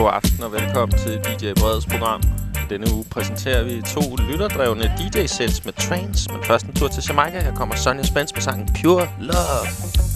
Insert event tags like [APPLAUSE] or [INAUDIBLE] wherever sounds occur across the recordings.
God aften og velkommen til DJ Breds program. Denne uge præsenterer vi to lytterdrevne DJ-sets med trance. Men først en tur til Jamaica. Her kommer Sonja Spence med sangen Pure Love.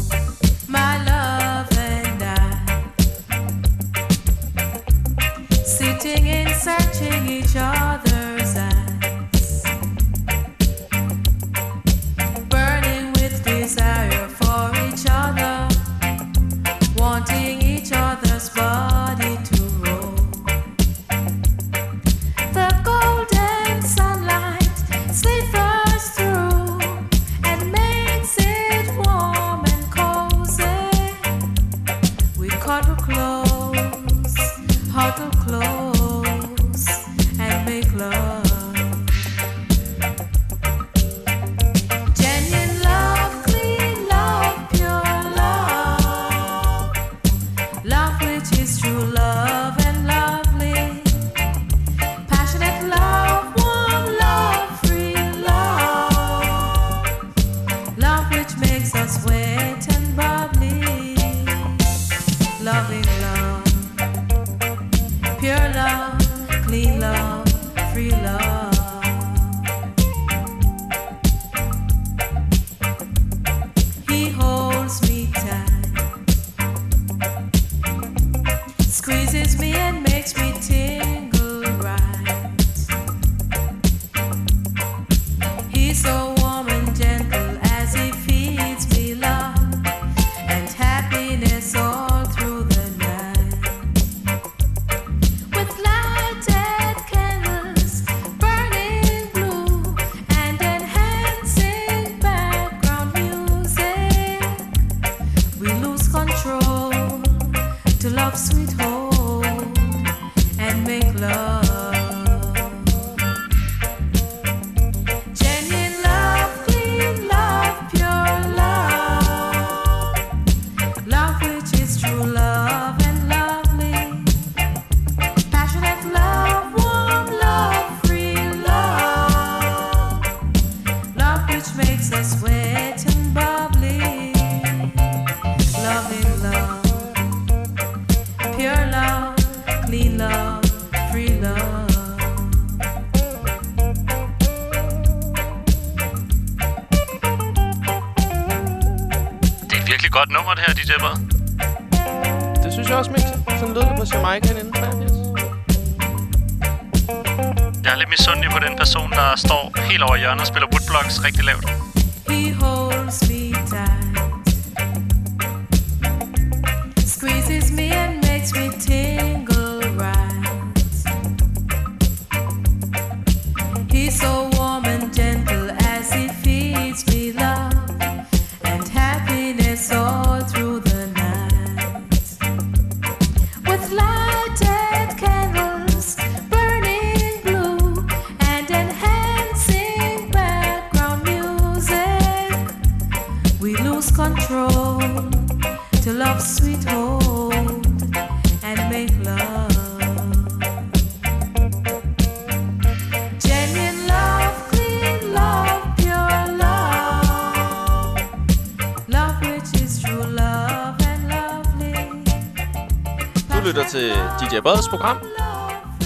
Lytter til DJ Breds program.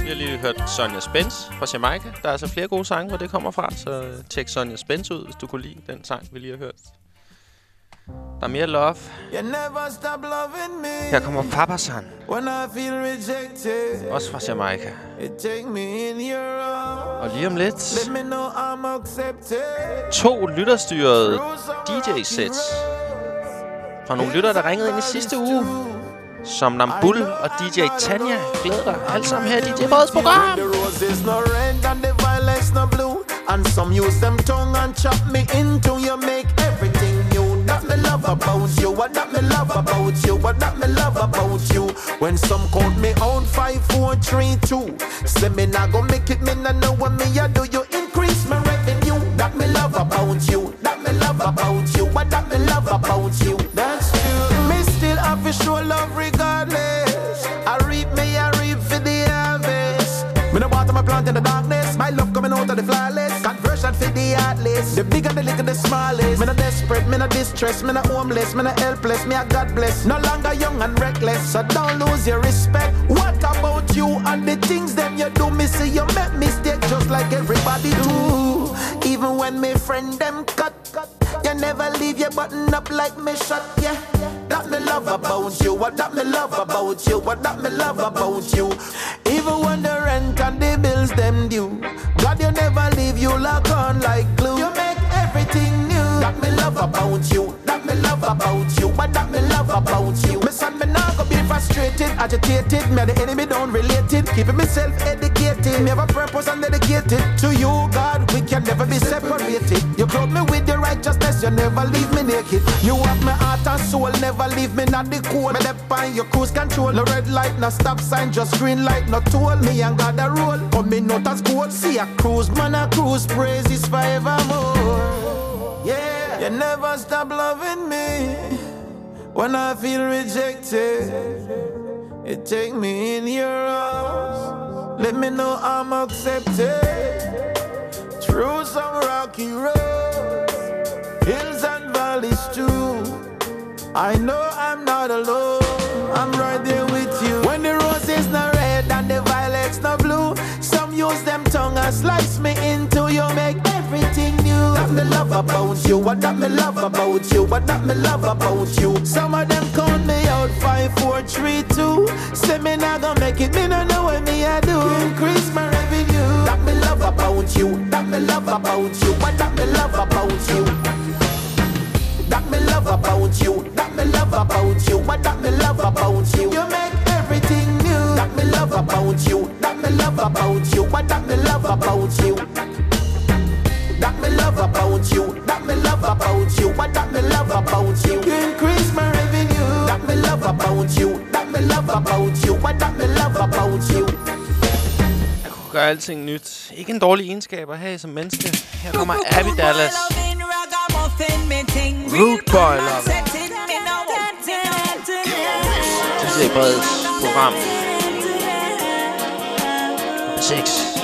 Vi har lige hørt Sonja Spence fra Jamaica. Der er altså flere gode sange, hvor det kommer fra, så tjek Sonja Spence ud, hvis du kunne lide den sang, vi lige har hørt. Der er mere love. Her kommer Papasan, også fra Jamaica. Og lige om lidt, to lytterstyrede DJ-sets fra nogle lyttere, der ringede ind i sidste uge. Som Nambul og DJ Tanya. Glæder dig alt sammen her i DJ Breds program. And some use them tongue and chop me into you. Make everything new. That me love about you. What that me love about you. What that me love about you. When some count me three, two. Say me not go make it. Me not know what me I do. You increase my revenue. That me love about you. That me love about you. What that me love about you. The heartless. The bigger, the little, the smallest. Me no desperate, me no distressed, me no homeless, me no helpless. Me a God bless. No longer young and reckless, so don't lose your respect. What about you and the things them you do. Me see you make mistake just like everybody do. Even when me friend them cut, you never leave your button up like me shut. Yeah, that me love about you. What that me love about you. What that me love about you. Even when the rent and the bills them due. God, you never leave you lock on like love about you. That me love about you. What that me love about you. Me son, me not go be frustrated, agitated. Me the enemy don't relate it. Keeping myself educated. Me have a purpose and dedicated to you, God. We can never be separated. You clothe me with your righteousness. You never leave me naked. You have my heart and soul. Never leave me not the cold. Me dep on your cruise control. No red light, no stop sign, just green light, no toll. Me and God a roll. Come me not as gold. See a cruise, man a cruise. Praises forevermore. You never stop loving me when I feel rejected. You take me in your arms. Let me know I'm accepted. Through some rocky roads, hills and valleys too. I know I'm not alone. I'm right there with you. When the rose is not red and the violet's not blue, some use them tongue and slice me into your make. That me love about you, what that me love about you, what that me love about you. Some of them count me out five, four, three, two. Say me not gonna make it, me no know what me I do. Increase my revenue. That me love about you, that me love about you, what that me love about you. That me love about you, that me love about you, what that me love about you. You make everything new. That me love about you, that me love about you, what that me love about you. That me love about you, that me love about you, what that me love about you. You increase my revenue. That me love about you, that me love about you, what that me love about you. Jeg kunne gøre alting nyt. Ikke en dårlig egenskab at have som menneske. Her kommer Abby Dallas. Root Boy Love. DJ Breds program. 6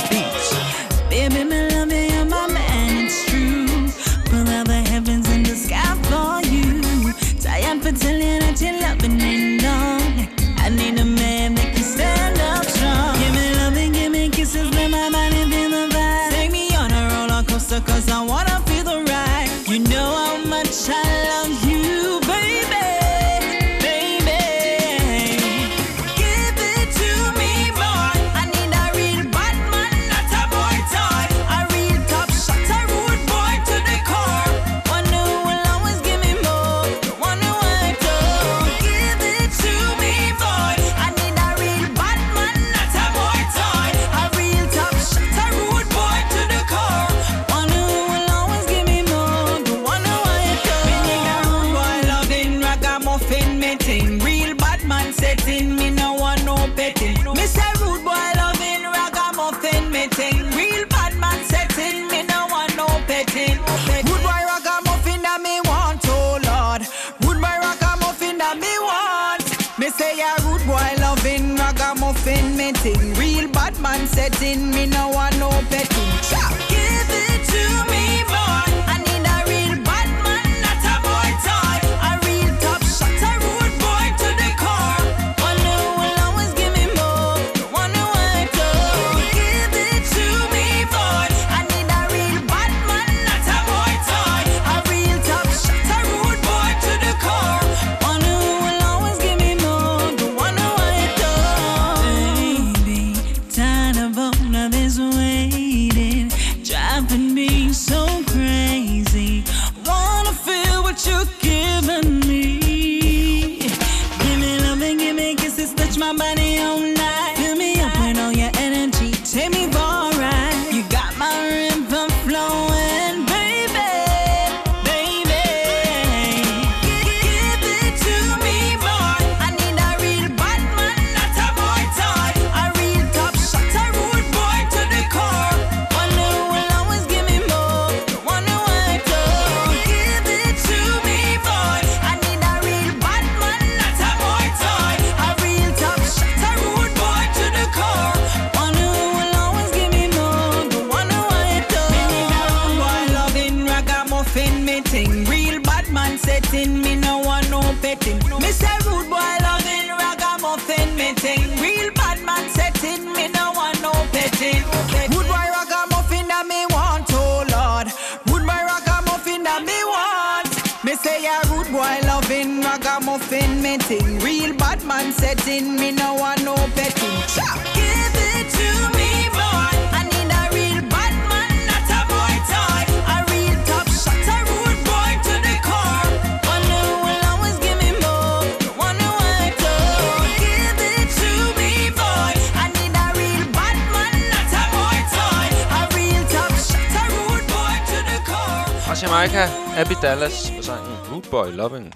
Abby Dallas på sangen Root Boy Lovin'.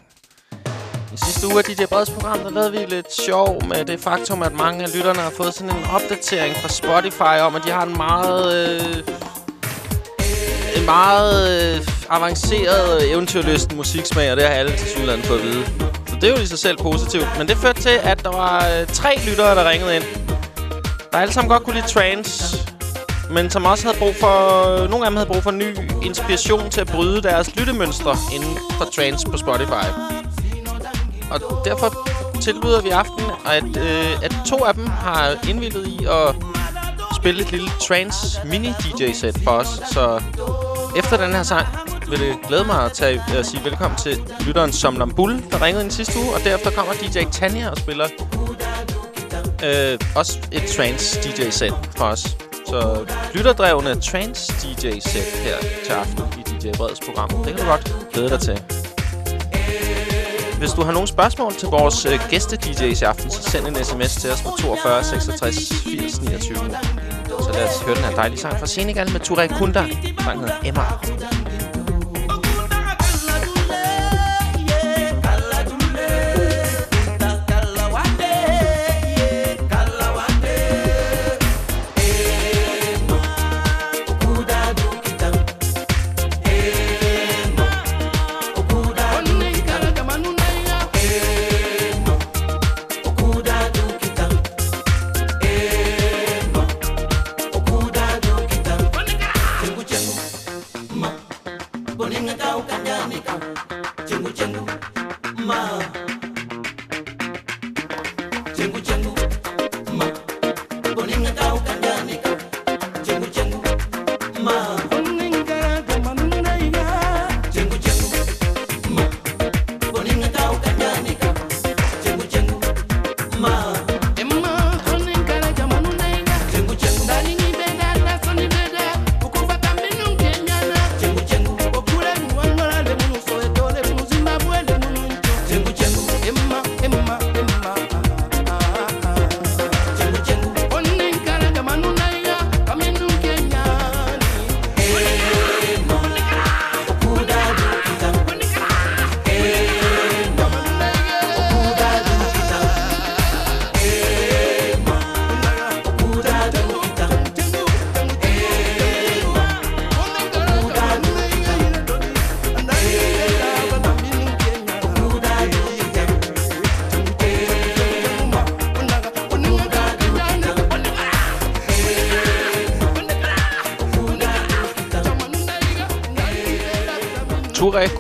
I sidste uge af DJ Breds program, der lavede vi lidt sjov med det faktum, at mange af lytterne har fået sådan en opdatering fra Spotify om, at de har en meget... Øh, en meget øh, avanceret eventyrlysten musiksmag, og det har alle til synligheden fået at vide. Så det er jo i sig selv positivt. Men det førte til, at der var øh, tre lyttere, der ringede ind. Der alle sammen godt kunne lide trance, men som også havde brug for... Nogle af dem havde brug for ny inspiration til at bryde deres lyttemønstre inden for trance på Spotify. Og derfor tilbyder vi aften, at, øh, at to af dem har indvildet i at spille et lille trance mini-DJ-sæt for os. Så efter den her sang vil det glæde mig at, tage, at sige velkommen til lytteren som Lambul, der ringede ind sidste uge. Og derefter kommer DJ Tanja og spiller øh, også et trance DJ-sæt for os. Så lytterdrevne trance DJ-sæt her til aften i DJ Breds program. Det kan du godt glæde dig til. Hvis du har nogle spørgsmål til vores øh, gæste-DJ's i aften, så send en sms til os på 42 66 80 29. Så lad os høre den her dejlige sang fra Senegal med Touré Kunda. Sangen hedder Emma.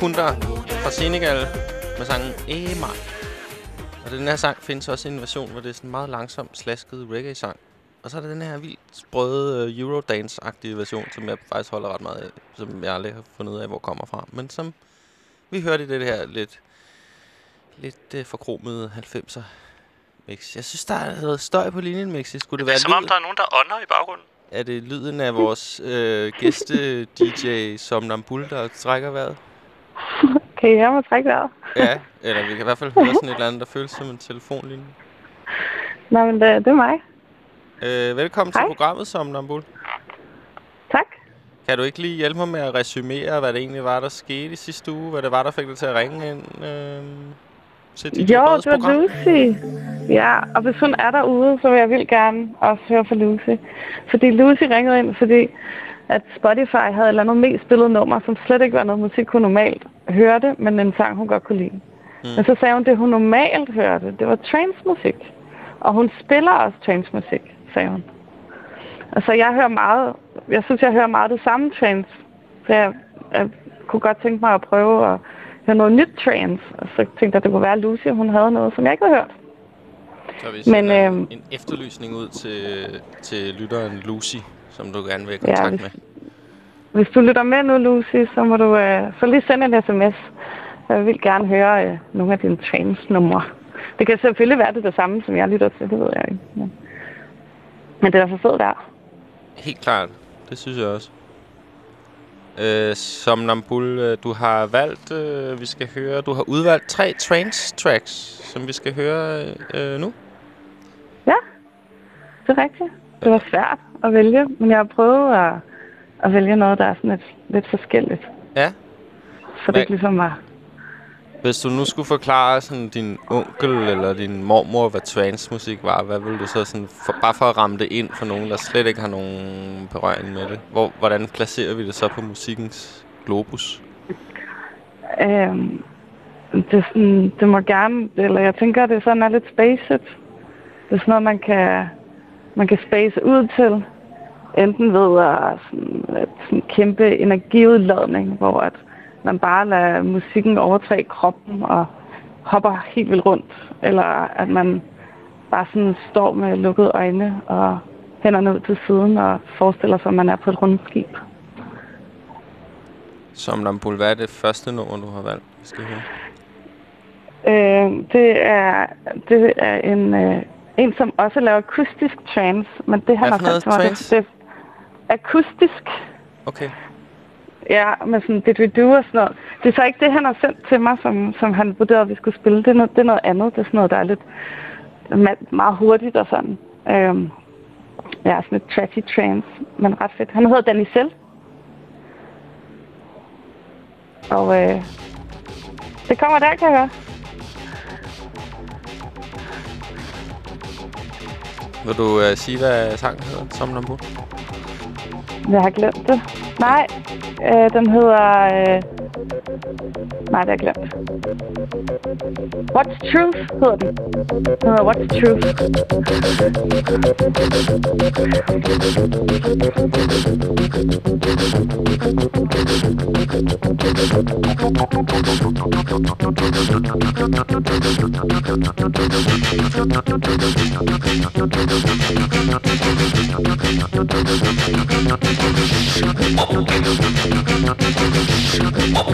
Kunda fra Senegal med sangen Emma. Og den her sang findes også i en version, hvor det er sådan en meget langsom, slasket reggae-sang. Og så er der den her vildt sprøde uh, Eurodance-agtige version, som jeg faktisk holder ret meget af, som jeg aldrig har fundet ud af, hvor kommer fra. Men som vi hørte i det her lidt, lidt uh, forkromede 90'er mix. Jeg synes, der er noget støj på linjen, Mixi. Skulle det, Det være er som om, lyd- der er nogen, der ånder i baggrunden. Er det lyden af vores øh, gæste-DJ Somnambul, der trækker vejret? Kan I høre mig trække vejret? Ja, eller vi kan i hvert fald høre sådan et eller andet, der føles som en telefonlinje. [LAUGHS] Nå, men det, det er mig. Øh, velkommen Hej. til programmet, Somnambul. Tak. Kan du ikke lige hjælpe mig med at resumere, hvad det egentlig var, der skete i sidste uge? Hvad det var, der fik dig til at ringe ind øh, til dit Jo, det var? Lucy. Ja, og hvis hun er derude, så vil jeg vildt gerne også høre fra Lucy. Fordi Lucy ringede ind, fordi at Spotify havde et eller andet mest spillet nummer, som slet ikke var noget musik, hun normalt hørte, men en sang, hun godt kunne lide. Mm. Men så sagde hun, det hun normalt hørte, det var trance-musik. Og hun spiller også trance-musik, sagde hun. Og så jeg hører meget, jeg synes, jeg hører meget det samme trance. Så jeg, jeg kunne godt tænke mig at prøve at høre noget nyt trance. Og så tænkte jeg, at det kunne være, at Lucy, hun havde noget, som jeg ikke havde hørt. Så vi Men, øhm, en efterlysning ud til, til lytteren Lucy, som du gerne vil i Ja, kontakt hvis- med. Hvis du lytter med nu, Lucy, så må du øh, så lige sende en sms. Jeg vil gerne høre øh, nogle af dine trance-numre. Det kan selvfølgelig være det, det samme, som jeg lytter til, det ved jeg ikke. Men, men det er så fedt der. Helt klart. Det synes jeg også. Øh, som Nambul, øh, du har valgt, øh, vi skal høre, du har udvalgt tre trance tracks, som vi skal høre øh, nu. Ja, det er rigtigt. Det var svært at vælge, men jeg har prøvet at, at vælge noget, der er sådan lidt, lidt forskelligt. Ja. Så det Hvad- ikke ligesom var... Hvis du nu skulle forklare sådan din onkel eller din mormor, hvad trance-musik var, hvad ville du så sådan, for, bare for at ramme det ind for nogen, der slet ikke har nogen berøring med det? Hvor, hvordan placerer vi det så på musikkens globus? Øhm, det, er sådan, det må gerne, eller jeg tænker, det er sådan er lidt spacet. Det er sådan noget, man kan, man kan space ud til. Enten ved at sådan, at sådan kæmpe energiudladning, hvor at man bare lader musikken overtage kroppen og hopper helt vildt rundt. Eller at man bare sådan står med lukkede øjne og hænderne ud til siden og forestiller sig, at man er på et rundskib. Som Nambul, hvad er det første nummer, du har valgt, vi skal høre? Øh, det er, det er en, øh, en, som også laver akustisk trance, men det har for noget trance? det, det er akustisk, Okay. ja, med sådan didgeridoo og sådan noget. Det er så ikke det, han har sendt til mig, som, som han vurderede, at vi skulle spille. Det er, noget, det er noget andet. Det er sådan noget, der er lidt meget hurtigt og sådan. Øhm, ja, sådan lidt trashy trance, men ret fedt. Han hedder Danny Selv. Og øh, det kommer der, kan jeg høre. Vil du øh, sige, hvad sangen hedder, som Nambul? Jeg har glemt det. Nej, øh, den hedder... Øh... Nej, det. What's Truth uh, What's Truth.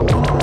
Thank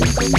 Oh,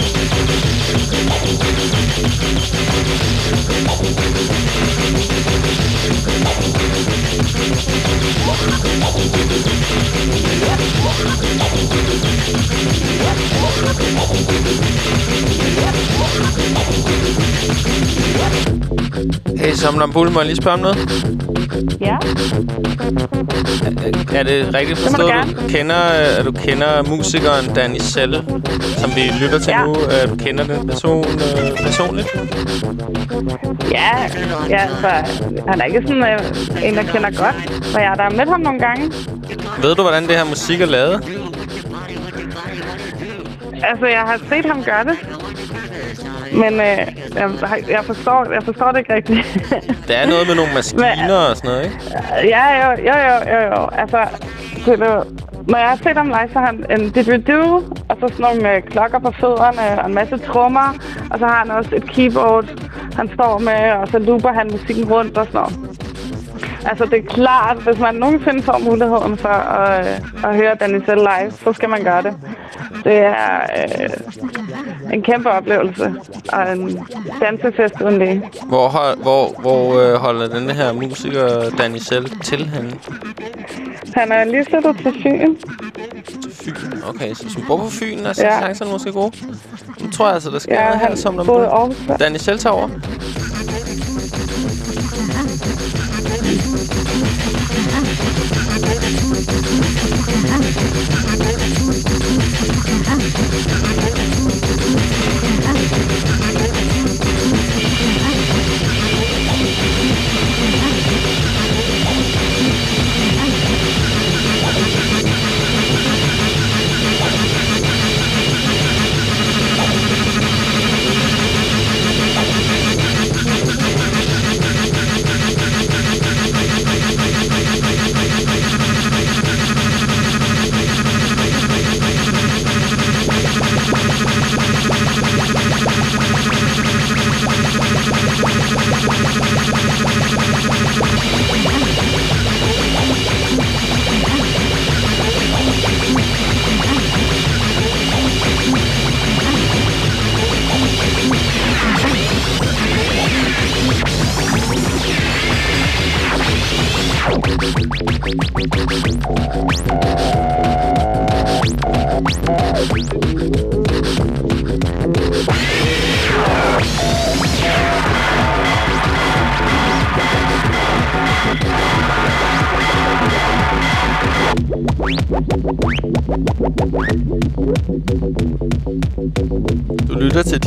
Hey, Samlan Bull, må jeg lige spørge om noget? Ja, Er- Er det rigtigt forstået, du kender, at du kender musikeren Danny Selle, som vi lytter til Ja. nu? At du kender den person øh, personligt? ja, ja, altså, han er ikke sådan øh, en, der kender godt, men jeg har da mødt ham nogle gange. Ved du, hvordan det her musik er lavet? Altså, jeg har set ham gøre det. Men øh, jeg, jeg, forstår, jeg forstår det ikke rigtigt. [LAUGHS] Der er noget med nogle [LAUGHS] maskiner og sådan noget, ikke? ja, jo, jo, jo, jo, jo. Altså, det er når jeg har set ham live, så har han en didgeridoo, og så sådan nogle øh, klokker på fødderne, og en masse trommer, og så har han også et keyboard, han står med, og så looper han musikken rundt og sådan noget. Altså, det er klart, hvis man nogensinde får muligheden for at, øh, at høre Danny selv live, så skal man gøre det. Det er øh, en kæmpe oplevelse, og en dansefest uden lige. Hvor, hvor, hvor øh, holder den her musiker Danny Selle til henne? Han er lige flyttet til Fyn. Til Fyn. Okay, så hvis man bor på Fyn, er så Ja. chancerne måske gode. Nu tror jeg altså, der sker Ja, noget her, som der Selle tager over.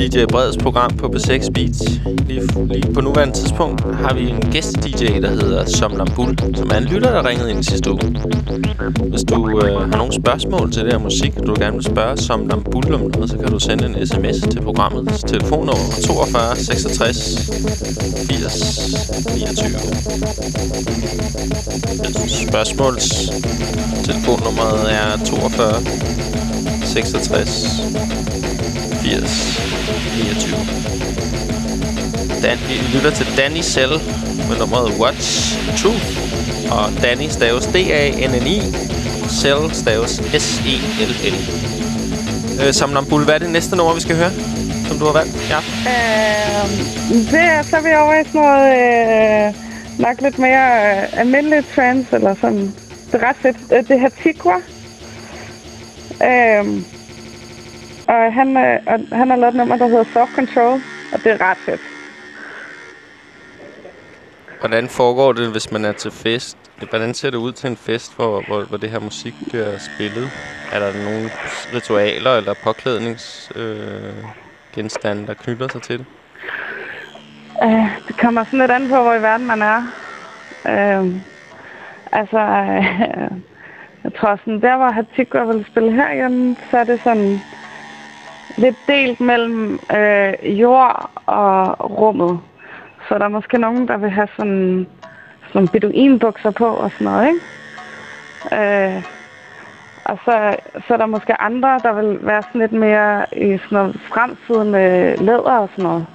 DJ Breds program på B6 Beats. Lige, lige på nuværende tidspunkt har vi en gæst-DJ, der hedder Som som er en lytter, der ringede ind i sidste uge. Hvis du øh, har nogle spørgsmål til det her musik, og du gerne vil spørge Som om noget, så kan du sende en sms til programmets telefonnummer 42 66 80 29. Spørgsmåls telefonnummeret er 42 66 80 29. Dan, I lytter til Danny Cell med nummeret What's Truth. Og Danny staves D-A-N-N-I. Cell staves S-E-L-L. Øh, Samnambul, hvad er det næste nummer, vi skal høre, som du har valgt? Ja. Øh, det er, så er vi over i sådan noget øh, nok lidt mere øh, almindeligt trance, eller sådan. Det er ret fedt. Øh, det her Tigua. Øh, og han, øh, og han har lavet et nummer, der hedder Soft Control, og det er ret fedt. Hvordan foregår det, hvis man er til fest? Hvordan ser det ud til en fest, hvor, hvor, hvor det her musik bliver spillet? Er der nogle ritualer eller påklædningsgenstande, øh, der knytter sig til det? Øh, det kommer sådan lidt an på, hvor i verden man er. Øh, altså, øh, jeg tror sådan, der hvor Hatikwa vil spille herhjemme, så er det sådan lidt delt mellem øh, jord og rummet. Så der er måske nogen, der vil have sådan, sådan nogle beduinbukser på og sådan noget, ikke? Øh, og så, så er der måske andre, der vil være sådan lidt mere i sådan noget fremsidende læder og sådan noget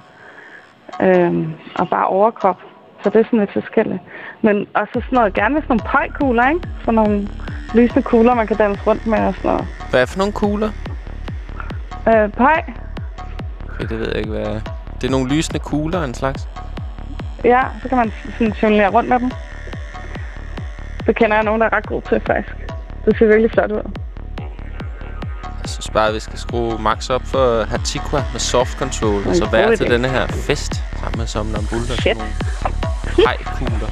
Øh, og bare overkrop. Så det er sådan lidt forskelligt. Men også sådan noget, gerne med sådan nogle pøjkugler, ikke? Sådan nogle lysende kugler, man kan danse rundt med og sådan noget. Hvad er for nogle kugler? Øh, pøj, Okay, det ved jeg ikke, hvad. Det er nogle lysende kugler af en slags. ja, så kan man sådan jonglere rundt med dem. Det kender jeg nogen, der er ret god til, faktisk. Det ser virkelig flot ud. Jeg synes bare, at vi skal skrue max op for Hatikwa med soft control. Og så være til denne her fest sammen med Somnambul. Der Fedt. Hej-kugler.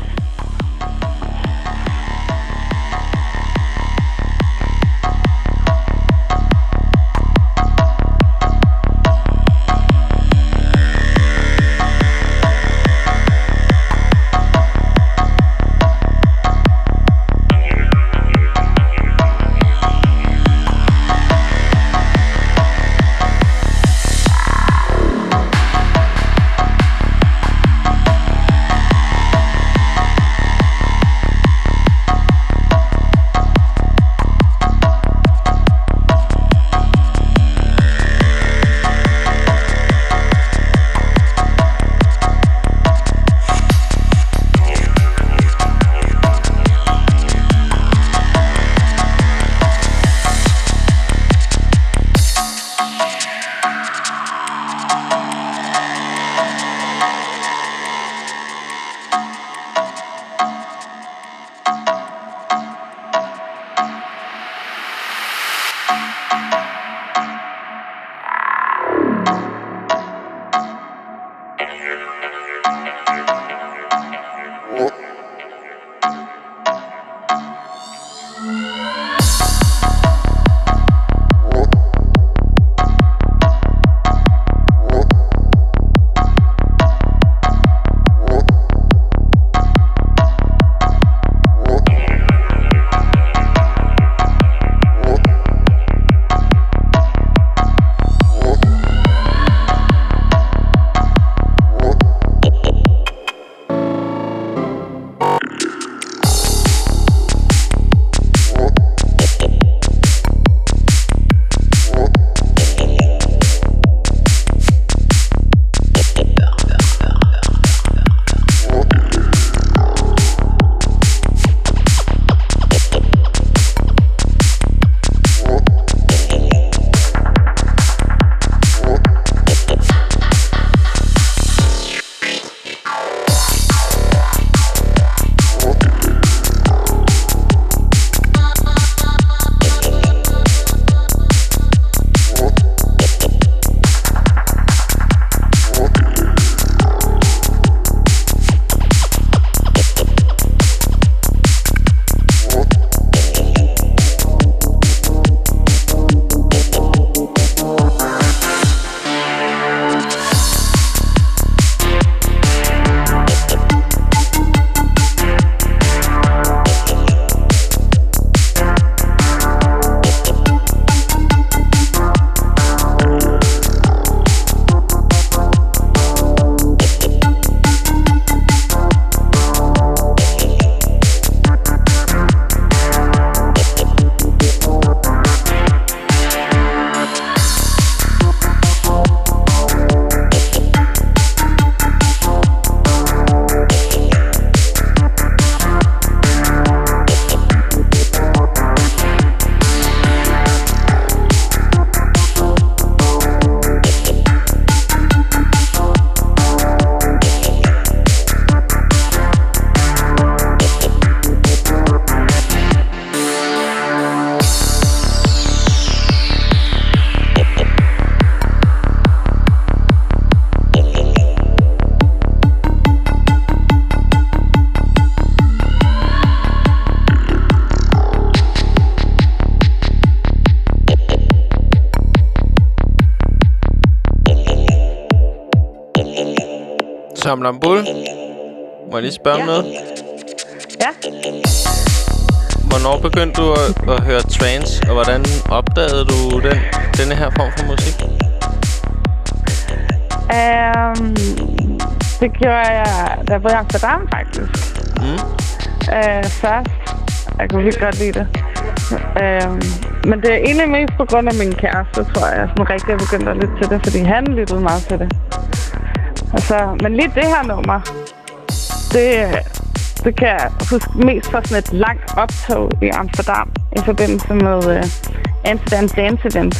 Vildt godt lide det. Um, men det er egentlig mest på grund af min kæreste, tror jeg, sådan rigtig er begyndt at lytte til det, fordi han lyttede meget til det. Altså, men lige det her nummer, det, det kan jeg huske mest fra sådan et langt optog i Amsterdam i forbindelse med uh, Amsterdam Dance Event.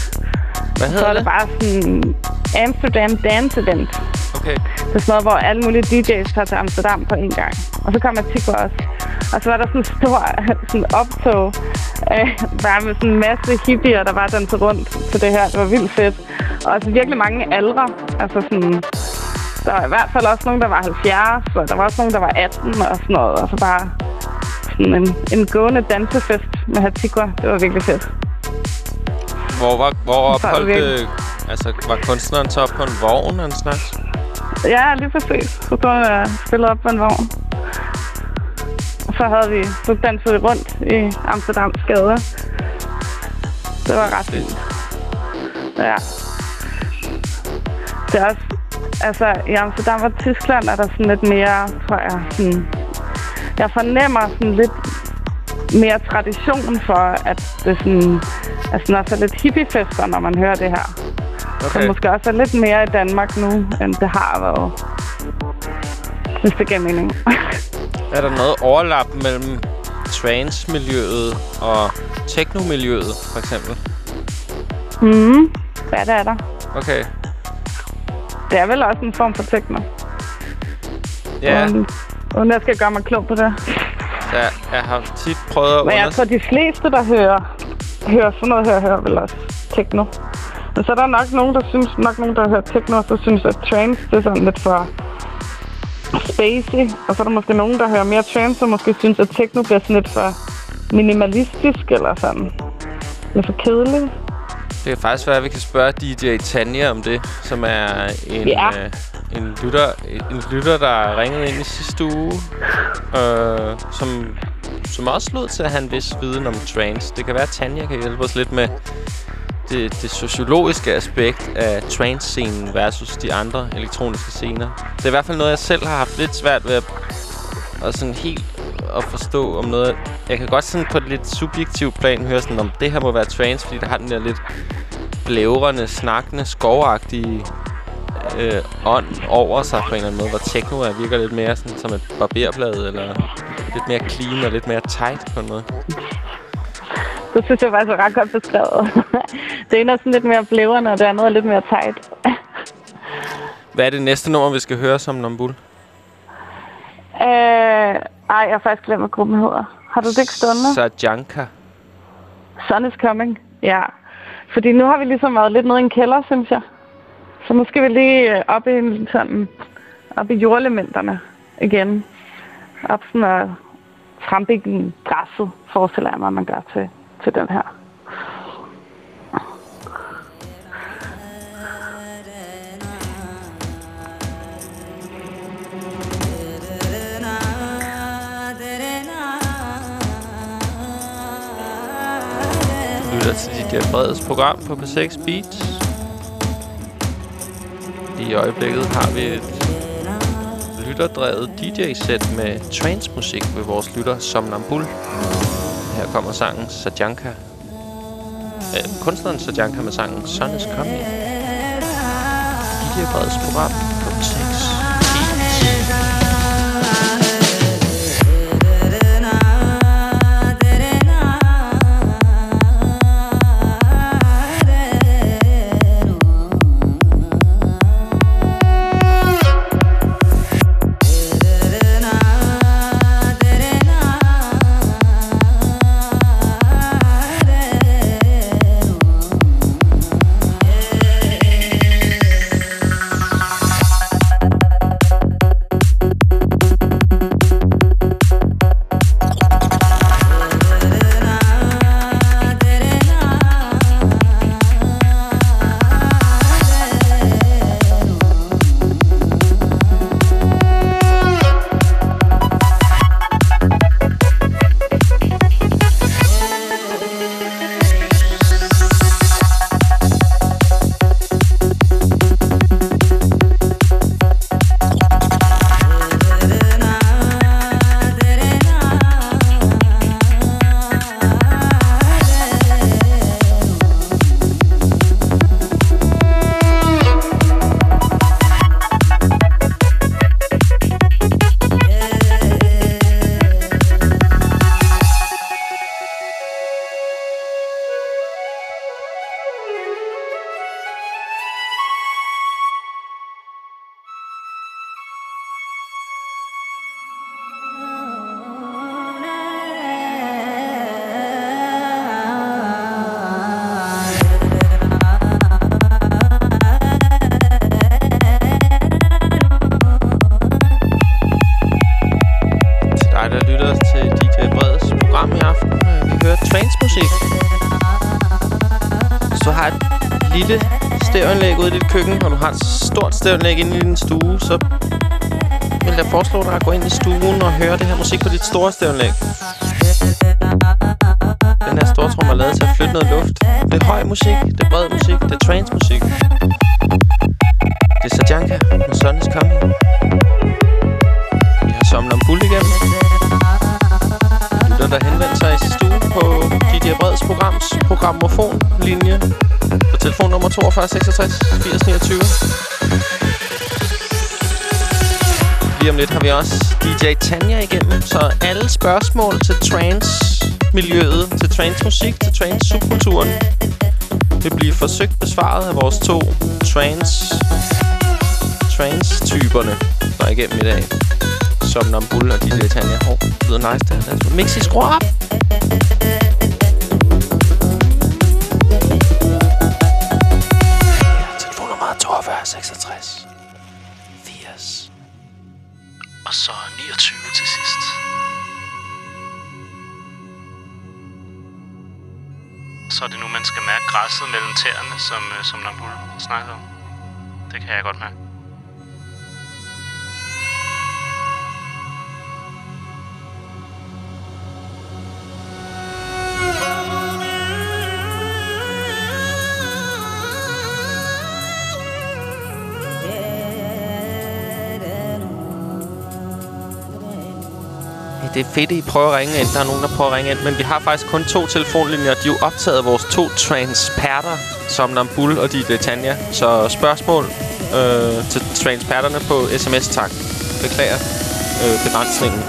Hvad Så hedder er det det? bare sådan Amsterdam Dance Event. Okay. Det er sådan noget, hvor alle mulige DJ's tager til Amsterdam på en gang. Og så kommer Tico også. Og så var der sådan en stor sådan optog, øh, bare med sådan en masse hippier, der bare dansede rundt til det her. Det var vildt fedt. Og altså virkelig mange aldre. Altså sådan, der var i hvert fald også nogen, der var 70, og der var også nogen, der var 18 og sådan noget. Og så bare sådan en, en gående dansefest med Hatikwa. Det var virkelig fedt. Hvor, var, hvor opholdt... Øh, altså, var kunstneren så op på en vogn af en slags? Ja, lige præcis. Så stod jeg og spillede op på en vogn. Så havde vi, så dansede vi rundt i Amsterdams gader. Det var ret fint. Ja. Det er også, altså i Amsterdam og Tyskland er der sådan lidt mere, tror jeg, sådan, jeg fornemmer sådan lidt mere tradition for, at det sådan, er sådan også er lidt hippiefester, når man hører det her. Okay. Som måske også er lidt mere i Danmark nu, end det har været. Hvis det giver mening. [LAUGHS] Er der noget overlap mellem trance-miljøet og techno-miljøet, for eksempel? mm, ja, det er der. Okay. Det er vel også en form for techno. Ja, Uden, uden jeg skal gøre mig klog på det. jeg, jeg har tit prøvet at Men jeg tror, de fleste, der hører, hører sådan noget her, hører vel også techno. Men så er der nok nogen, der synes, nok nogen, der hører techno, og så synes, at trance, det er sådan lidt for spacey. Og så er der måske nogen, der hører mere trance, og måske synes, at techno bliver sådan lidt for minimalistisk, eller sådan. Lidt for kedeligt. Det kan faktisk være, at vi kan spørge DJ Tanja om det, som er en, Ja. øh, en, lytter, en lytter, der ringede ind i sidste uge, øh, som, som også lød til at have en vis viden om trance. Det kan være, at Tanja kan hjælpe os lidt med det, det sociologiske aspekt af trance-scenen versus de andre elektroniske scener. Det er i hvert fald noget, jeg selv har haft lidt svært ved at, at sådan helt at forstå om noget. Jeg kan godt sådan på et lidt subjektivt plan høre sådan, om det her må være trance, fordi der har den der lidt blævrende, snakkende, skovagtige øh, ånd over sig på en eller anden måde, hvor techno er, virker lidt mere sådan, som et barberblad, eller lidt mere clean og lidt mere tight på en måde. Det synes jeg faktisk er ret godt beskrevet. [LAUGHS] det ene er sådan lidt mere blævrende, og det andet er lidt mere tight. [LAUGHS] Hvad er det næste nummer, vi skal høre som Nambul? Øh, ej, jeg har faktisk glemt, hvad gruppen hedder. Har du det ikke stående? Sajanka. Sun is coming. Ja. Fordi nu har vi ligesom været lidt nede i en kælder, synes jeg. Så nu skal vi lige øh, op i, en sådan, op i jordelementerne igen. Op sådan og frembygge græsset, forestiller jeg mig, man gør til, til den her. lytter til DJ øh, Breds program på P6 Beats. I øjeblikket har vi et lytterdrevet DJ-sæt med trance-musik ved vores lytter som Nambul. Her kommer sangen Sajanka. Øh, kunstneren Sajanka med sangen Sun is Coming. DJ Breds program stort inde i din stue, så vil jeg foreslå dig at gå ind i stuen og høre det her musik på dit store stævnlæg. Den her store trum er lavet til at flytte noget luft. Det er høj musik, det er bred musik, det er trance musik. Det er Sajanka med Sun is Coming. Vi har somlet om fuld igennem. Lytter, der henvendte sig i stue på DJ Breds programs programmofon-linje på telefonnummer 42 66 80 29. Lige om lidt har vi også DJ Tanja igennem, så alle spørgsmål til trance-miljøet, til trance-musik, til trance-subkulturen vil blive forsøgt besvaret af vores to trance trance-typerne, der er igennem i dag. Som Nambul og DJ Tanja. Åh, oh, det lyder nice det her. Mixi, skru op! Mærke græsset mellem tæerne, som, øh, som Nambul snakkede om. Det kan jeg godt mærke. Det er fedt, at I prøver at ringe ind. Der er nogen, der prøver at ringe ind. Men vi har faktisk kun to telefonlinjer. De er jo optaget af vores to transperter, som Nambul og DJ Tanja. Så spørgsmål øh, til transperterne på sms, tak. Beklager øh, begrænsningen.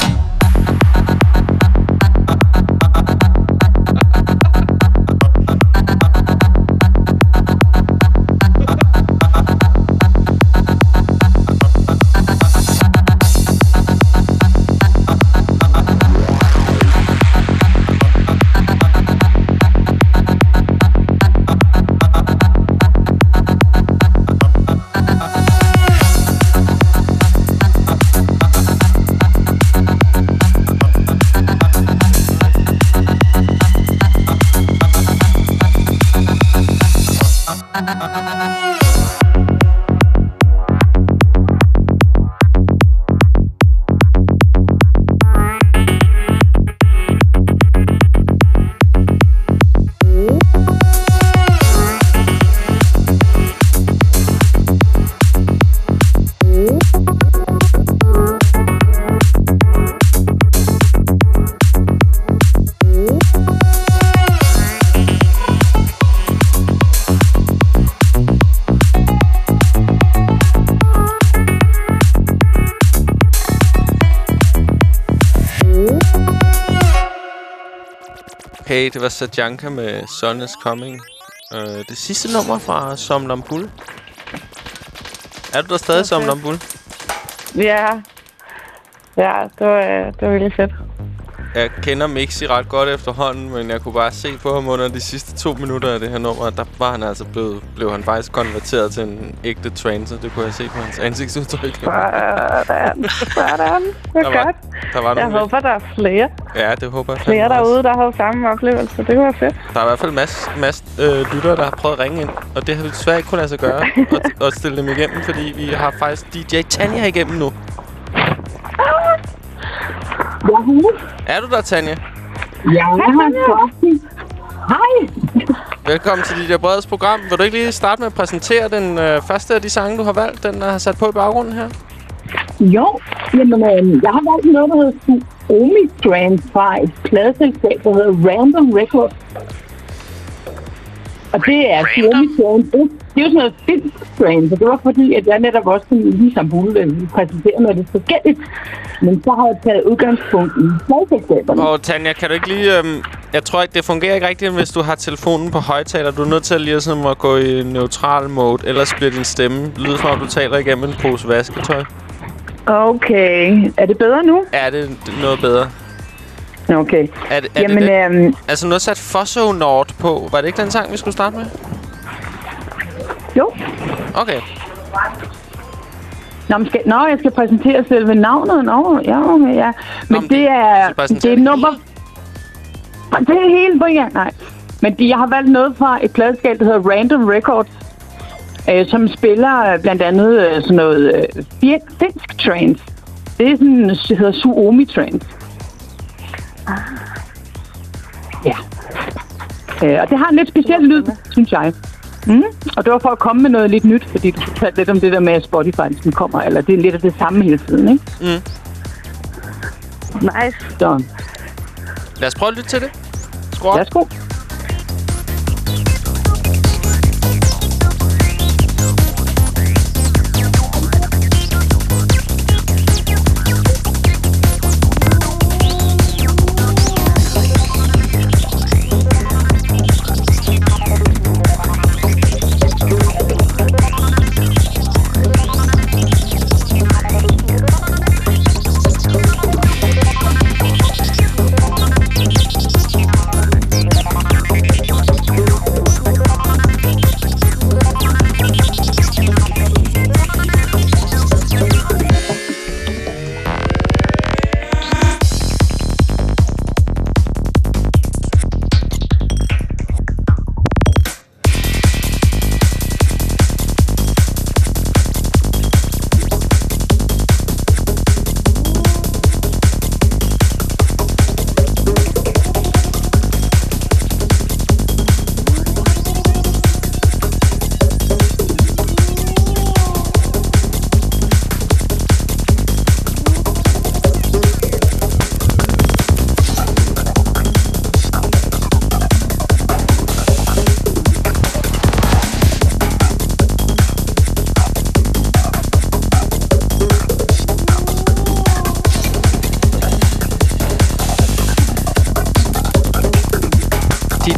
Hey, det var Sajanka med Sun is Coming. Uh, det sidste nummer fra Som Nambul. Er du der stadig, Som Nambul? Ja. Ja, det var, øh, det var virkelig fedt. Kender Mixi ret godt efterhånden, men jeg kunne bare se på ham under de sidste to minutter af det her nummer, at der var han altså blevet, blev han faktisk konverteret til en ægte trancer. Det kunne jeg se på hans ansigtsudtryk. Sådan. Sådan. Det godt. Der var Jeg håber, der er flere. Ja, det håber jeg Flere derude, der har samme oplevelse. Det kunne være fedt. Der er i hvert fald masser masse, øh, lyttere, der har prøvet at ringe ind, og det har vi desværre ikke kunnet lade sig gøre og stille dem igennem, fordi vi har faktisk DJ Tanja igennem nu. Er du der, Tanja? Ja, Hej, Hej. Velkommen til dit Breds program. Vil du ikke lige starte med at præsentere den øh, første af de sange, du har valgt, den der har sat på i baggrunden her? Jo, jamen, øh, jeg har valgt noget, der hedder Omi fra et pladeselskab, der hedder Random Records. Og det er? Omi Trans. Det, det er jo sådan noget trance, og det var fordi, at jeg netop også sådan, ligesom Bulle øh, præsentere noget lidt forskelligt. Men så har jeg taget udgangspunkt i pladeselskaberne. Og Tanja, kan du ikke lige... Øhm, jeg tror ikke, det fungerer ikke rigtigt, hvis du har telefonen på højtaler. Du er nødt til at lige sådan at gå i neutral mode, ellers bliver din stemme lyde som om, du taler igennem en pose vasketøj. Okay. Er det bedre nu? Er det noget bedre? Okay. Er er Jamen, det, det? øhm, Altså, har sat Fosso Nord på. Var det ikke den sang, vi skulle starte med? Okay. Nå, skal, nå, jeg skal præsentere selve navnet. Nå, ja, okay, ja. Men men det er, det er nummer... Det er helt på Nej. Men de, jeg har valgt noget fra et pladeskab, der hedder Random Records, øh, som spiller øh, blandt andet øh, sådan noget øh, fin- finsk trance. Det er sådan, det hedder Suomi trance. Ja. Øh, og det har en lidt speciel lyd, synes jeg. Mm. Og det var for at komme med noget lidt nyt, fordi du fortalte lidt om det der med, at Spotify som kommer, eller det er lidt af det samme hele tiden, ikke? Nice. Så Lad os prøve at lytte til det. Skru op. værsgo.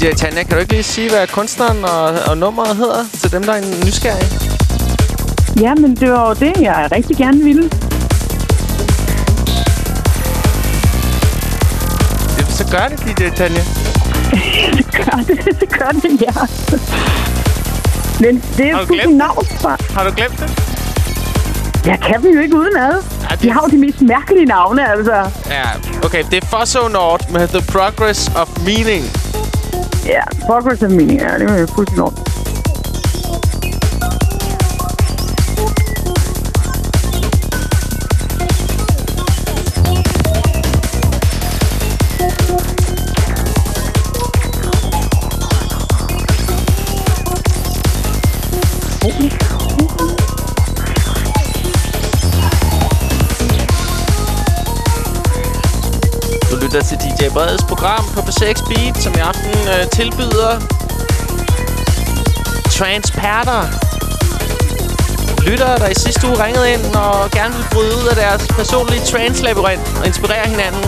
DJ Tanja, kan du ikke lige sige, hvad kunstneren og, og nummeret hedder, til dem, der er nysgerrige? Ja, men det var jo det, jeg rigtig gerne ville. Det, så gør det, DJ Tanja. Det [LAUGHS] gør det, det gør det, ja. Men det er fuldstændig navn. Har du glemt det? Jeg kan vi jo ikke uden ad. Ja, det- De har jo de mest mærkelige navne, altså. Ja, okay. Det er Fosso Nord med The Progress of Meaning. Ja, progress of meaning, ja, det er jo fuldstændig program på P6 Beat, som i aften øh, tilbyder transperter. Lyttere, der i sidste uge ringede ind og gerne vil bryde ud af deres personlige translabyrint og inspirere hinanden.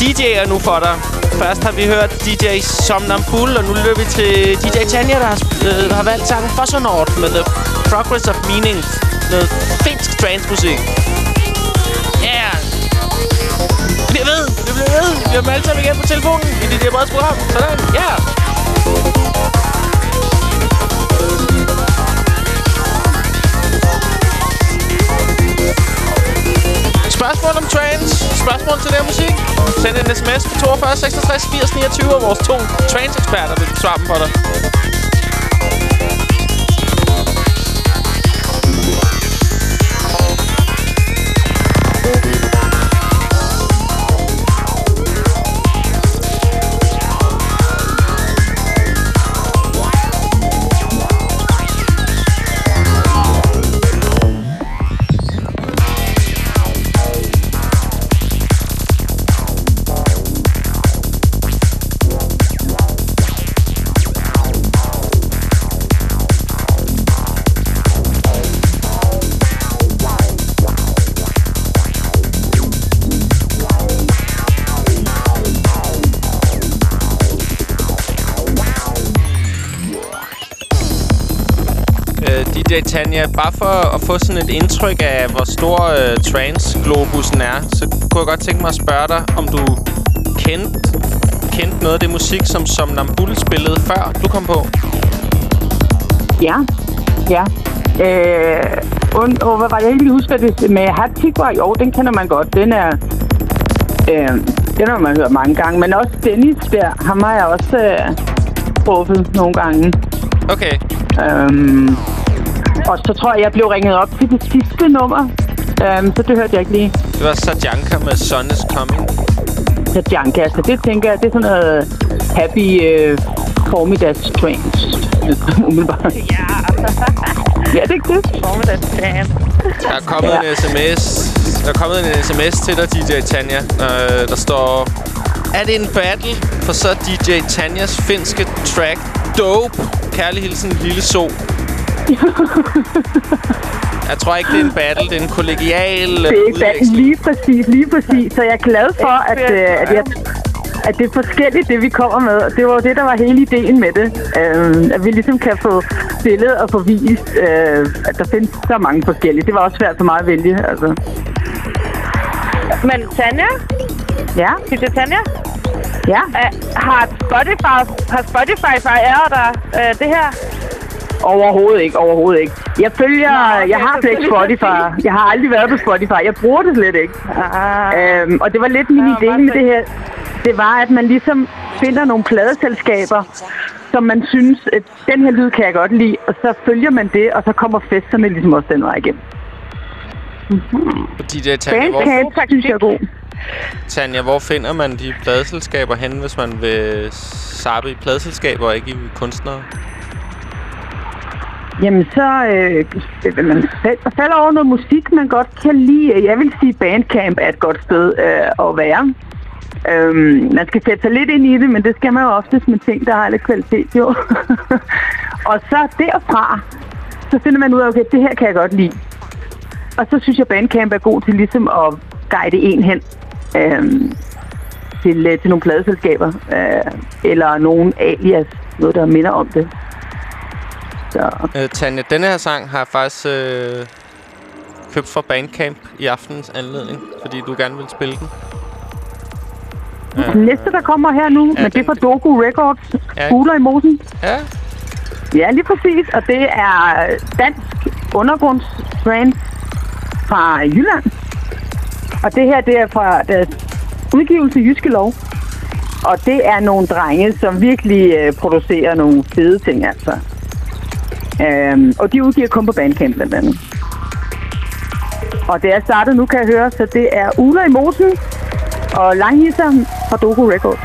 DJ'er nu for dig. Først har vi hørt DJ Somnambul, og nu løber vi til DJ Tanja, der har, øh, der har valgt sangen Fossonort med The Progress of Meaning. Noget finsk transmusik. musik Vi har dem alle sammen igen på telefonen i det der breds program. Sådan, ja! Spørgsmål om trans, spørgsmål til den musik. Send en sms på 42 66 80 29, og vores to trans-eksperter vil svare dem for dig. Øh, DJ Tanja, bare for at få sådan et indtryk af, hvor stor øh, trance-globusen er, så kunne jeg godt tænke mig at spørge dig, om du kendte, kendte noget af det musik, som Somnambul spillede, før du kom på? Ja, Ja. Øh, und, og hvad var det, jeg lige husker det med Hatikwa? Jo, den kender man godt. Den er... Øh, den har man hørt mange gange. Men også Dennis der, ham har jeg også øh, truffet nogle gange. Okay. Øhm, og så tror jeg, jeg blev ringet op til det sidste nummer. Øhm, så det hørte jeg ikke lige. Det var Sajanka med Sun is Coming. Så Janka, så det tænker jeg, det er sådan noget happy øh, formiddags-train. [LAUGHS] Umiddelbart. Ja, [LAUGHS] Ja, det er ikke det. formiddagsjam. Der er kommet Ja. en sms. Der er kommet en sms til dig, DJ Tanja. Øh, der står... Er det en battle for så DJ Tanjas finske track Dope? Kærlig hilsen, Lille So. [LAUGHS] Jeg tror ikke, det er en battle. Det er en kollegial Det er ikke det. Lige præcis, lige præcis. Så jeg er glad for, at, øh, at, jeg, at det er forskelligt, det vi kommer med. Det var jo det, der var hele ideen med det. Øh, at vi ligesom kan få stillet og få vist, øh, at der findes så mange forskellige. Det var også svært for mig at vælge. Altså. Men Tanja, Ja, DJ Tanja, ja. øh, har Spotify, har Spotify foræret dig øh, det her? Overhovedet ikke, overhovedet ikke. Jeg følger, Nå, okay, jeg har slet ikke Spotify. Jeg har aldrig været på Spotify. Jeg bruger det slet ikke. Ah, Øhm, og det var lidt min Ja, idé med det her. Det var, at man ligesom finder nogle pladeselskaber, som man synes, at den her lyd kan jeg godt lide, og så følger man det, og så kommer festerne ligesom også den vej igennem. DJ Tanja, hvor, synes jeg er god. Tanja, hvor finder man de pladselskaber hen, hvis man vil sappe i pladselskaber og ikke i kunstnere? Jamen, så øh, man falder over noget musik, man godt kan lide. Jeg vil sige, Bandcamp er et godt sted øh, at være. Øhm, man skal sætte sig lidt ind i det, men det skal man jo oftest med ting, der har lidt kvalitet, jo. [LAUGHS] og så derfra, så finder man ud af, okay, det her kan jeg godt lide. Og så synes jeg, Bandcamp er god til ligesom at guide en hen øhm, til, øh, til nogle pladeselskaber. Øh, eller nogen alias, noget der minder om det. Så Øh, Tanja, denne her sang har jeg faktisk øh, købt fra Bandcamp i aftens anledning, fordi du gerne vil spille den. Den næste, der kommer her nu, Ja, men det er fra Doku Records, Ja. Fugler i Mosen. Ja, Ja, lige præcis. Og det er dansk undergrundsbrand fra Jylland. Og det her, det er fra deres udgivelse Jyske Lov. Og det er nogle drenge, som virkelig øh, producerer nogle fede ting, altså. Øhm, og de udgiver kun på Bandcamp, blandt andet. Og det er startet nu, kan jeg høre, så det er Uler i Mosen og Langhisser fra Doku Records.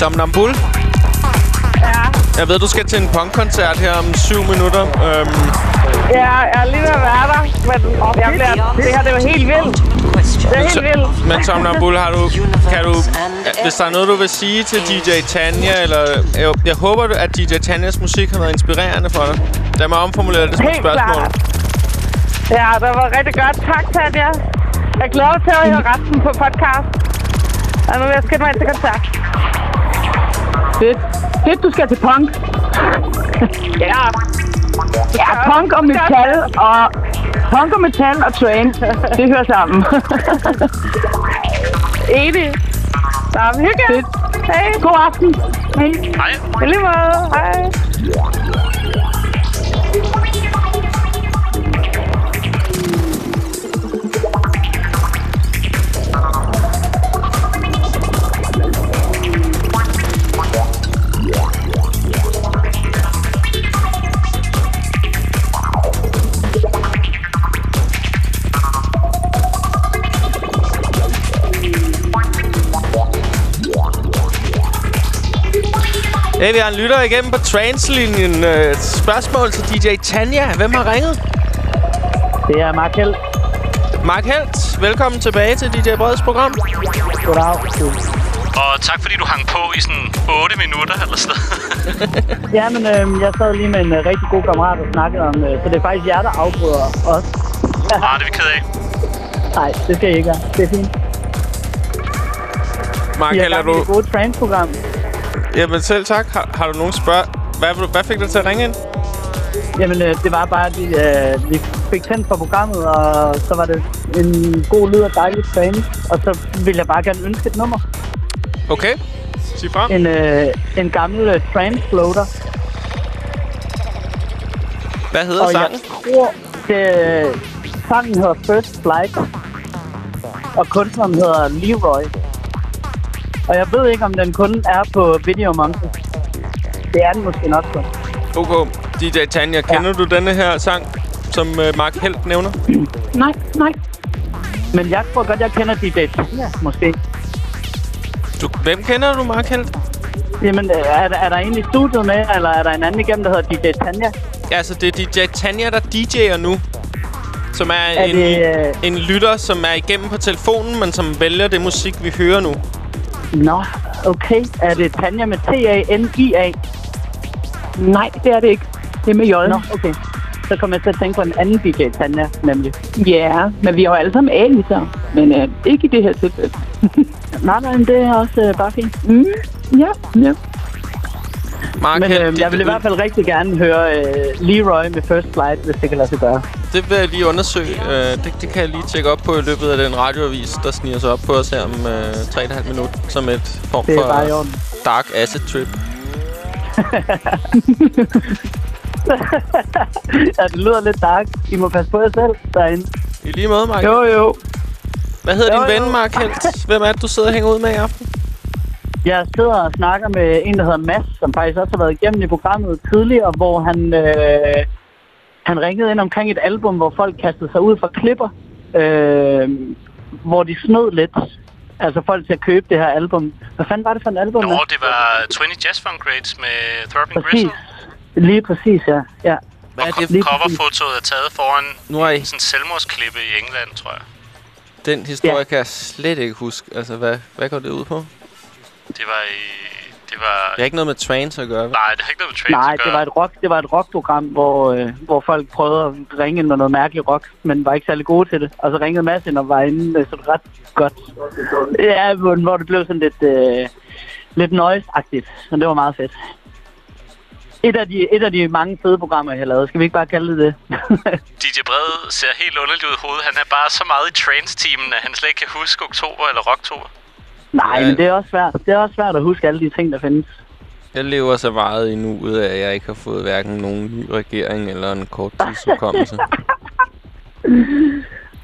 Somnambul. Ja. Jeg ved, du skal til en punkkoncert her om syv minutter. Øhm, Ja, jeg er lige ved at være der, men jeg bliver, det her det er jo helt vildt. Det er helt vildt. Men Tom Nambul, har du, kan du, hvis der er noget, du vil sige til DJ Tanja, eller jeg, jeg håber, at DJ Tanjas musik har været inspirerende for dig. Lad mig omformulere det som et Helt spørgsmål. klart. Ja, det var rigtig godt. Tak, Tanja. Jeg glæder mig til at høre resten på podcast. Og nu vil jeg skynde mig ind til koncert. Fedt. Du skal til punk. Ja. Ja, punk og metal og... Punk og metal og train, det hører sammen. [LAUGHS] Enig. Men hygge. Fedt. Hej. God aften. Hej. Hej. Måde. Hej. Hey, vi har en lytter igennem på Translinjen. Øh, Et spørgsmål til DJ Tanja. Hvem har ringet? Det er Mark Held. Mark Helt. Velkommen tilbage til DJ Breds program. Goddag. Og tak fordi du hang på i sådan 8 minutter eller sådan noget. [LAUGHS] Ja, men øh, jeg sad lige med en øh, rigtig god kammerat og snakkede om, øh, så det er faktisk jer, der afbryder os. Ah, det er vi ked af. Nej, det skal I ikke gøre. Det er fint. Mark I har Helt, er gang i du... det gode trans-program. Jamen selv tak. Har, har du nogen spørg... Hvad, hvad fik dig til at ringe ind? Jamen, øh, det var bare, at vi, øh, vi fik tændt for programmet, og så var det en god lyd og dejlig trans. Og så ville jeg bare gerne ønske et nummer. Okay. Sig frem. En, øh, en gammel øh, trans-floater. Hvad hedder Og jeg sangen? tror, det, sangen hedder First Flight, og kunstneren hedder Leroy. Og jeg ved ikke, om den kun er på Video Monkey. Det er den måske nok så. OK. DJ Tanja, kender ja. du denne her sang, som uh, Mark Helt nævner? Nej, nej. Men jeg tror godt, jeg kender DJ Tanja, måske. Du, hvem kender du, Mark Helt? Jamen, øh, er, der- er der en i studiet med, eller er der en anden igennem, der hedder DJ Tanja? Ja, altså, det er DJ Tanja, der DJ'er nu. Som er, Er en, det, øh, en lytter, som er igennem på telefonen, men som vælger det musik, vi hører nu. Nå, okay. Er det Tanja med T-A-N-I-A? Nej, det er det ikke. Det er med J. Nå, okay. Så kommer jeg til at tænke på en anden DJ, Tanja, nemlig. Ja, men vi har jo alle sammen aliser. Men øh, ikke i det her tilfælde. [LAUGHS] Nej, nej, men det er også øh, bare fint. Mm, ja, ja. Mark Men øh, jeg vil i hvert fald rigtig gerne høre øh, Leroy med First Flight, hvis det kan lade sig gøre. Det vil jeg lige undersøge. Uh, det, det kan jeg lige tjekke op på i løbet af den radioavis, der sniger sig op på os her om uh, 3,5 minutter. Som et form for dark acid trip. [LAUGHS] ja, det lyder lidt dark. I må passe på jer selv derinde. I lige måde, Mark. Jo, jo. Hvad hedder Jo, din ven, Mark Helt? Hvem er det, du sidder og hænger ud med i aften? Jeg sidder og snakker med en, der hedder Mads, som faktisk også har været igennem i programmet tidligere, hvor han, øh, han ringede ind omkring et album, hvor folk kastede sig ud fra klipper, øh, hvor de snød lidt. Altså folk til at købe det her album. Hvad fanden var det for en album? Nå, det var 20 Jazz Funk Grades med Throbbing Præcis. Gristle. Lige præcis, ja. ja. Hvad er det? Lige Coverfotoet er taget foran Nu er I... sådan en selvmordsklippe i England, tror jeg. Den historie Ja. kan jeg slet ikke huske. Altså, hvad, hvad går det ud på? Det var i... Det var... Det har ikke noget med trance at gøre, vel? Nej, det har ikke noget med trance Nej, at gøre. det var et rock, det var et rockprogram, hvor, øh, hvor folk prøvede at ringe ind med noget mærkeligt rock, men var ikke særlig gode til det. Og så ringede Mads ind og var inde med sådan ret godt. Ja, hvor, det blev sådan lidt, øh, lidt noise-agtigt, men det var meget fedt. Et af, de, et af de mange fede programmer, jeg har lavet. Skal vi ikke bare kalde det det? [LAUGHS] DJ Brede ser helt underlig ud i hovedet. Han er bare så meget i trance-teamen, at han slet ikke kan huske oktober eller rocktober. Nej, Ja. men det er også svært. Det er også svært at huske alle de ting, der findes. Jeg lever så meget i nuet af, at jeg ikke har fået hverken nogen ny regering eller en kort tidsudkommelse.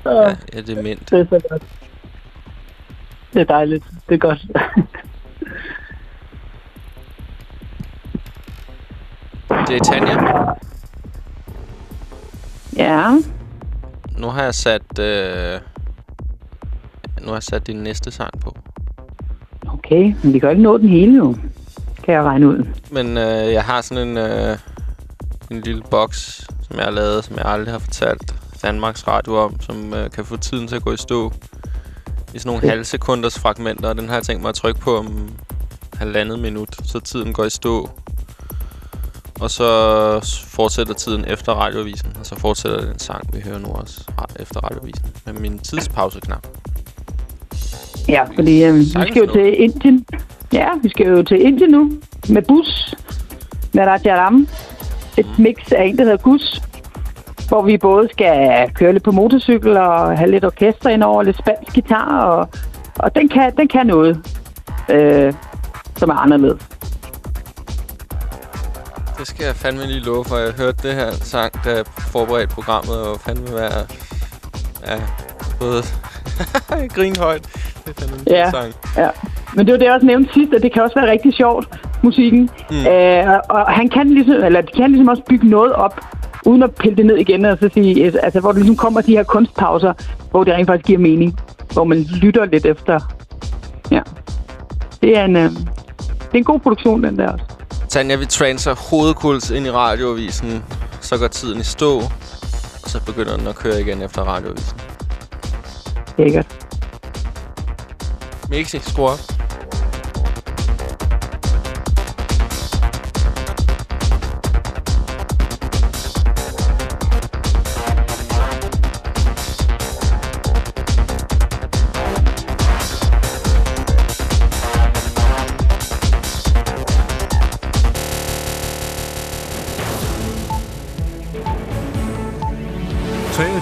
Så [LAUGHS] Jeg er dement. det er så godt. Det er dejligt. Det er godt. Det er Tanja. Ja, Nu har jeg sat... Øh, nu har jeg sat din næste sang på. Okay. Men vi kan jo ikke nå den hele nu. Kan jeg regne ud. Men øh, jeg har sådan en, øh, en lille boks, som jeg har lavet, som jeg aldrig har fortalt Danmarks Radio om, som øh, kan få tiden til at gå i stå i sådan nogle halvsekunders fragmenter. Og den har jeg tænkt mig at trykke på om halvandet minut, så tiden går i stå. Og så fortsætter tiden efter radioavisen, og så fortsætter den sang, vi hører nu også efter radioavisen. Med min tidspauseknap. Ja, fordi øh, vi skal jo til Indien. Ja, vi skal jo til Indien nu. Med bus. Med Rajaram. Et mix af en, der hedder Gus. Hvor vi både skal køre lidt på motorcykel og have lidt orkester indover, lidt spansk guitar. Og, og den, kan, den kan noget, øh, som er anderledes. Det skal jeg fandme lige love for. Jeg hørte det her sang, da jeg forberedte programmet, og fandme være... Ja, både... [LAUGHS] griner højt. Det er fandme en Ja. sang. Ja. Men det var det, jeg også nævnte sidst, at det kan også være rigtig sjovt, musikken. Mm. Øh, og han kan ligesom, eller de kan ligesom også bygge noget op, uden at pille det ned igen, og så sige, altså, hvor det ligesom kommer de her kunstpauser, hvor det rent faktisk giver mening. Hvor man lytter lidt efter. Ja. Det er en, øh, det er en god produktion, den der også. Tanja, vi transer hovedkuls ind i radioavisen. Så går tiden i stå. Og så begynder den at køre igen efter radioavisen. Lækkert. Mixi, skru op. –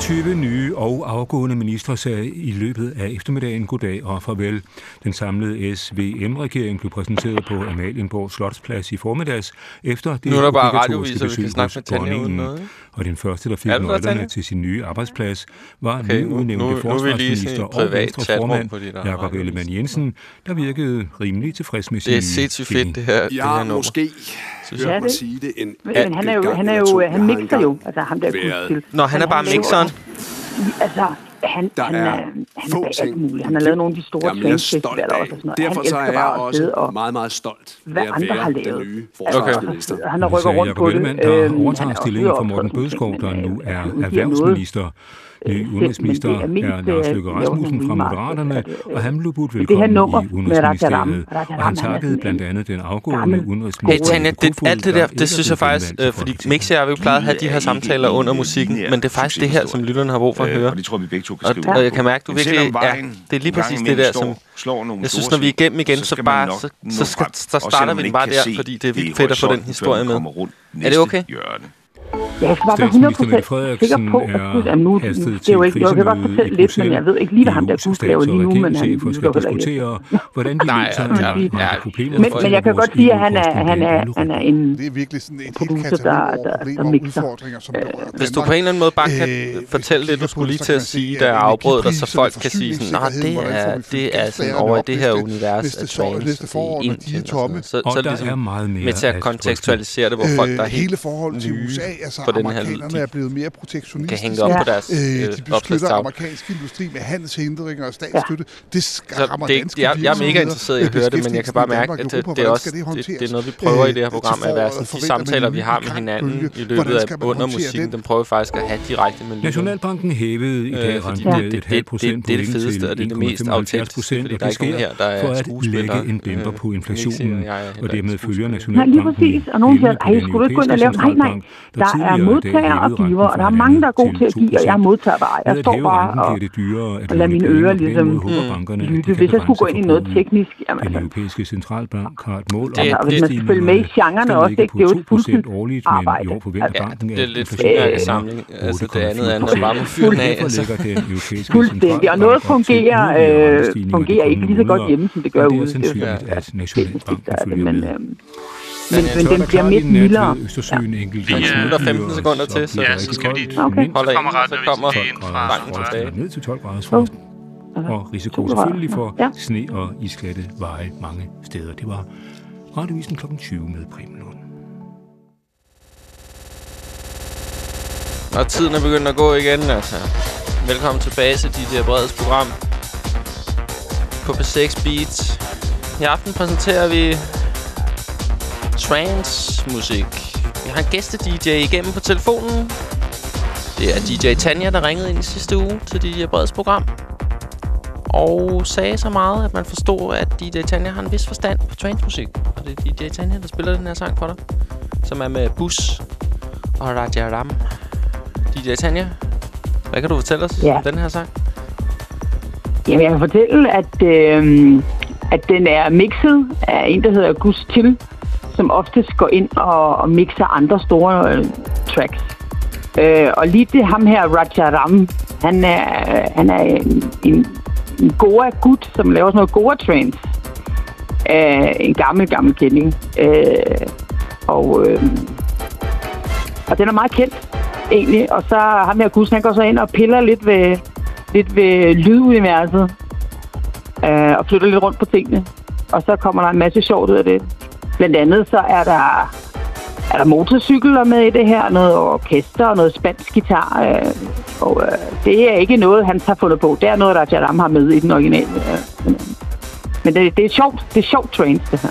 23 nye og afgående ministre sagde i løbet af eftermiddagen goddag og farvel. Den samlede SVM-regering blev præsenteret på Amalienborg Slotsplads i formiddags, efter det Nu er der bare obligatoriske radioviser, vi kan besøg snakke hos med Tanja uden noget? Og den første, der fik Er der, nøglerne Tanja? til sin nye arbejdsplads, var Okay, nu- nyudnævnte nu- nu er forsvarsminister et og privat Venstres chatrum, formand, fordi der er Jakob. Ellemann Jensen, der virkede rimelig tilfreds med sin Det er nye sindssygt fedt, det her, det Jeg her nummer. måske Synes Ja, jeg. det- sige det en Men, men han er jo, han, er jo, to. han Jeg mixer jo, altså ham der til. Nå, han er bare mixeren. Altså, han, Der han, er er, han er få bag alt ting muligt. Han har lavet nogle af de store jeg er stolt af. også og sådan noget. Derfor han så er jeg bare at sidde også og meget, meget stolt hvad ved at andre har den lavet. nye Altså, forsvarsminister. han har rykket sagde rundt Jacob på det. Ellemann, der Øhm, overtager han er stillingen fra ude Morten Bødskov, der nu øh, er han erhvervsminister. Ny det udenrigsminister er mest, er Lars øh, Løkke Rasmussen fra Moderaterne, at, øh, og han blev budt det velkommen nummer i Udenrigsministeriet. Og han takkede blandt andet den afgående gammel Hey udenrigsminister. Tanja, det, alt det der det synes jeg faktisk, øh, fordi. Mixi og jeg vil pleje at have de her samtaler under musikken, men det er faktisk det her, som lytterne har brug for at høre. Og det tror vi begge to kan skrive og jeg kan mærke, du virkelig... Ja, det er lige præcis det der, som... slår nogle Jeg synes, når vi er igennem igen, så, bare... Så, så, så Også starter vi den bare der, fordi det er det vildt fedt at få den historie med. Er det okay? Hjørne. Jeg skal bare være Statsminister 100% Mette sikker på, at Gud er nu. Det er jo ikke, jeg kan godt fortælle lidt, men jeg ved ikke lige, hvad ham der Gud laver lige nu, men han lytter heller ikke. diskutere, hvordan de Nej, løser ja, en ja, ja. Men, for men jeg kan godt sige, at han er, han er, han er en Det er virkelig sådan et helt producer, der- der- der og mixer. berører Hvis du på en eller anden måde bare kan Øh, fortælle hvis det, du skulle lige det, til at kan sige, jeg afbrød dig, så folk kan sige sådan, nej, det er, det er sådan over i det her univers af trance næste forår, i når de er Indien og sådan noget. Så, så er der det ligesom er meget mere med til at at kontekstualisere det, hvor folk, der er Øh, helt hele forholdet til nye USA, altså på den her lyd, de er blevet mere kan protektionistiske. hænge det op på deres Øh, øh, de beskytter opslagstavle. amerikansk industri med handelshindringer og statsstøtte. Det Så skræmmer det, danske jeg, jeg er mega interesseret i at høre det, men jeg kan bare mærke, at det, det er også det, det er noget, vi prøver i det her program, at være sådan, de samtaler, vi har med hinanden i løbet af under musikken, dem prøver vi faktisk at have direkte med lytterne. Nationalbanken hævede i dag Øh, fordi renten det- med det- et halvt det- det er det fedeste, og det er det mest til 1,75 autentiske, procent, fordi og der er det ikke nogen her, der er for at lægge en dæmper Øh, på inflationen, og er dermed følger Nej, Nationalbanken lige præcis. Og nogen siger, ej, den skulle du ikke gå ind og lave... Nej, nej. Der er modtager og giver, og der er mange, der er gode til at give, og jeg 2%. modtager bare. Jeg står bare og det dyrere at og lade låne mine ører ligesom lytte. Hvis jeg skulle gå ind i noget teknisk, jamen Den europæiske centralbank har et mål om, Det- altså, og hvis man skal følge med i genrerne også, ikke? Det er jo et 2% fuldtids arbejde. banken, det er lidt er samling. Altså, det 8,4%. andet er noget bare med fyr den af. Derfor Altså. ligger den europæiske Fuldstændig. Og noget fungerer, øh, fungerer ikke lige så godt hjemme, som det gør er ude. Det er sandsynligt, at Nationalbanken er følger med. Men, Men, den bliver mere mildere. Østersøen ja. enkelt Vi, øh, Nu er der 15 sekunder til, så- Ja, så skal vi lige... Okay. Kommer ind, så kommer fra- tilbage. ned til 12 graders frost. Og risiko selvfølgelig for Ja. sne og isglatte veje mange steder. Det var radiovisen kl. 20 med Preben Lund. Og tiden er begyndt at gå igen, altså. Velkommen tilbage til DJ Breds program på P6 Beats. I aften præsenterer vi trance-musik Vi har en gæste-DJ igennem på telefonen. Det er DJ Tanja, der ringede ind i sidste uge til DJ Breds program. Og sagde så meget, at man forstod, at DJ Tanja har en vis forstand på transmusik. Og det er DJ Tanja, der spiller den her sang for dig. Som er med Bus og Raja Ram. DJ Tanja, hvad kan du fortælle os Ja. om den her sang? Jamen, jeg kan fortælle, at, øh, at den er mixet af en, der hedder Gus Til, som oftest går ind og, og mixer andre store øh, tracks. Øh, og lige det ham her, Raja Ram, han er, han er en, en, en goa gut, som laver sådan noget goa trance. Øh, en gammel, gammel kending. Øh, og, øh, og den er meget kendt, egentlig. Og så ham her Gus, han går så ind og piller lidt ved, lidt ved lyduniverset. Øh, og flytter lidt rundt på tingene. Og så kommer der en masse sjovt ud af det. Blandt andet så er der, er der motorcykler med i det her, noget orkester og noget spansk guitar. Øh, og øh, det er ikke noget, han har fundet på. Det er noget, der Jalam har med i den originale. Øh, øh. Men det, det er sjovt. Det er sjovt trains, det her.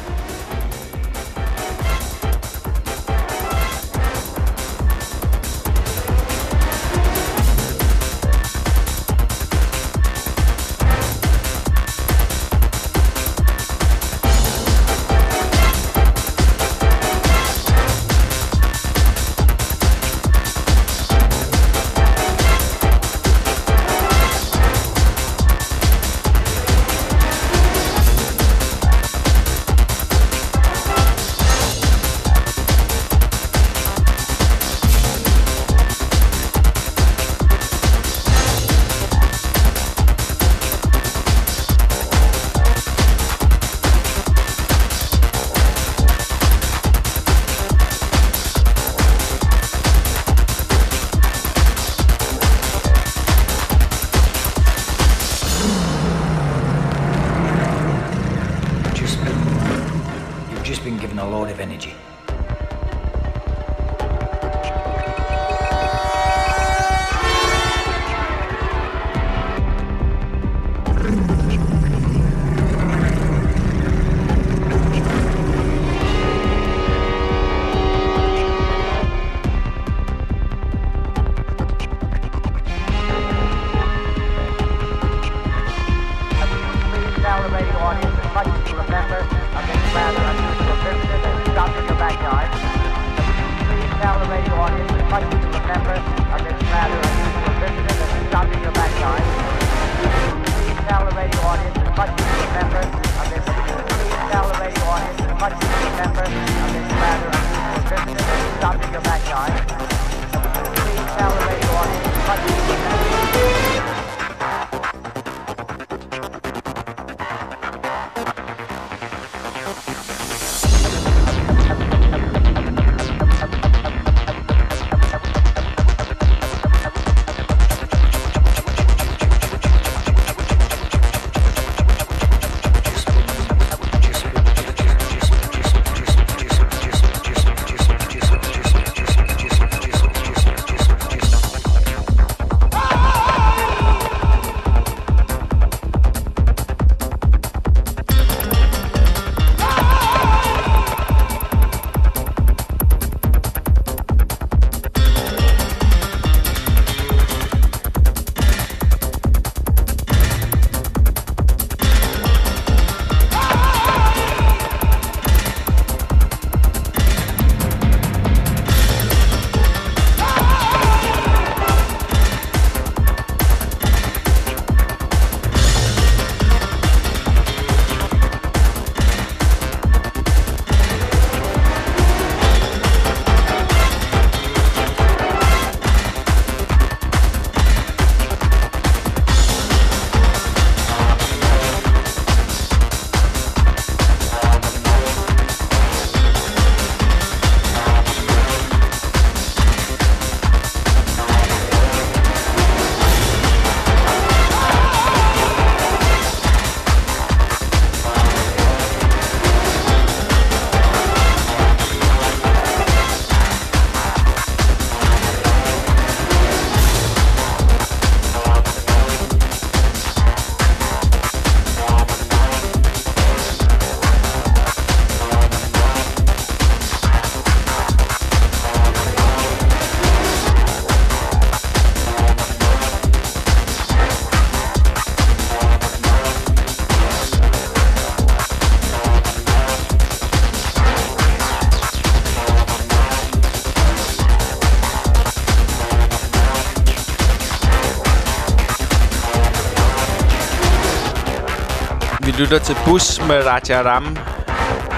Lytter til Bus med Rajaram.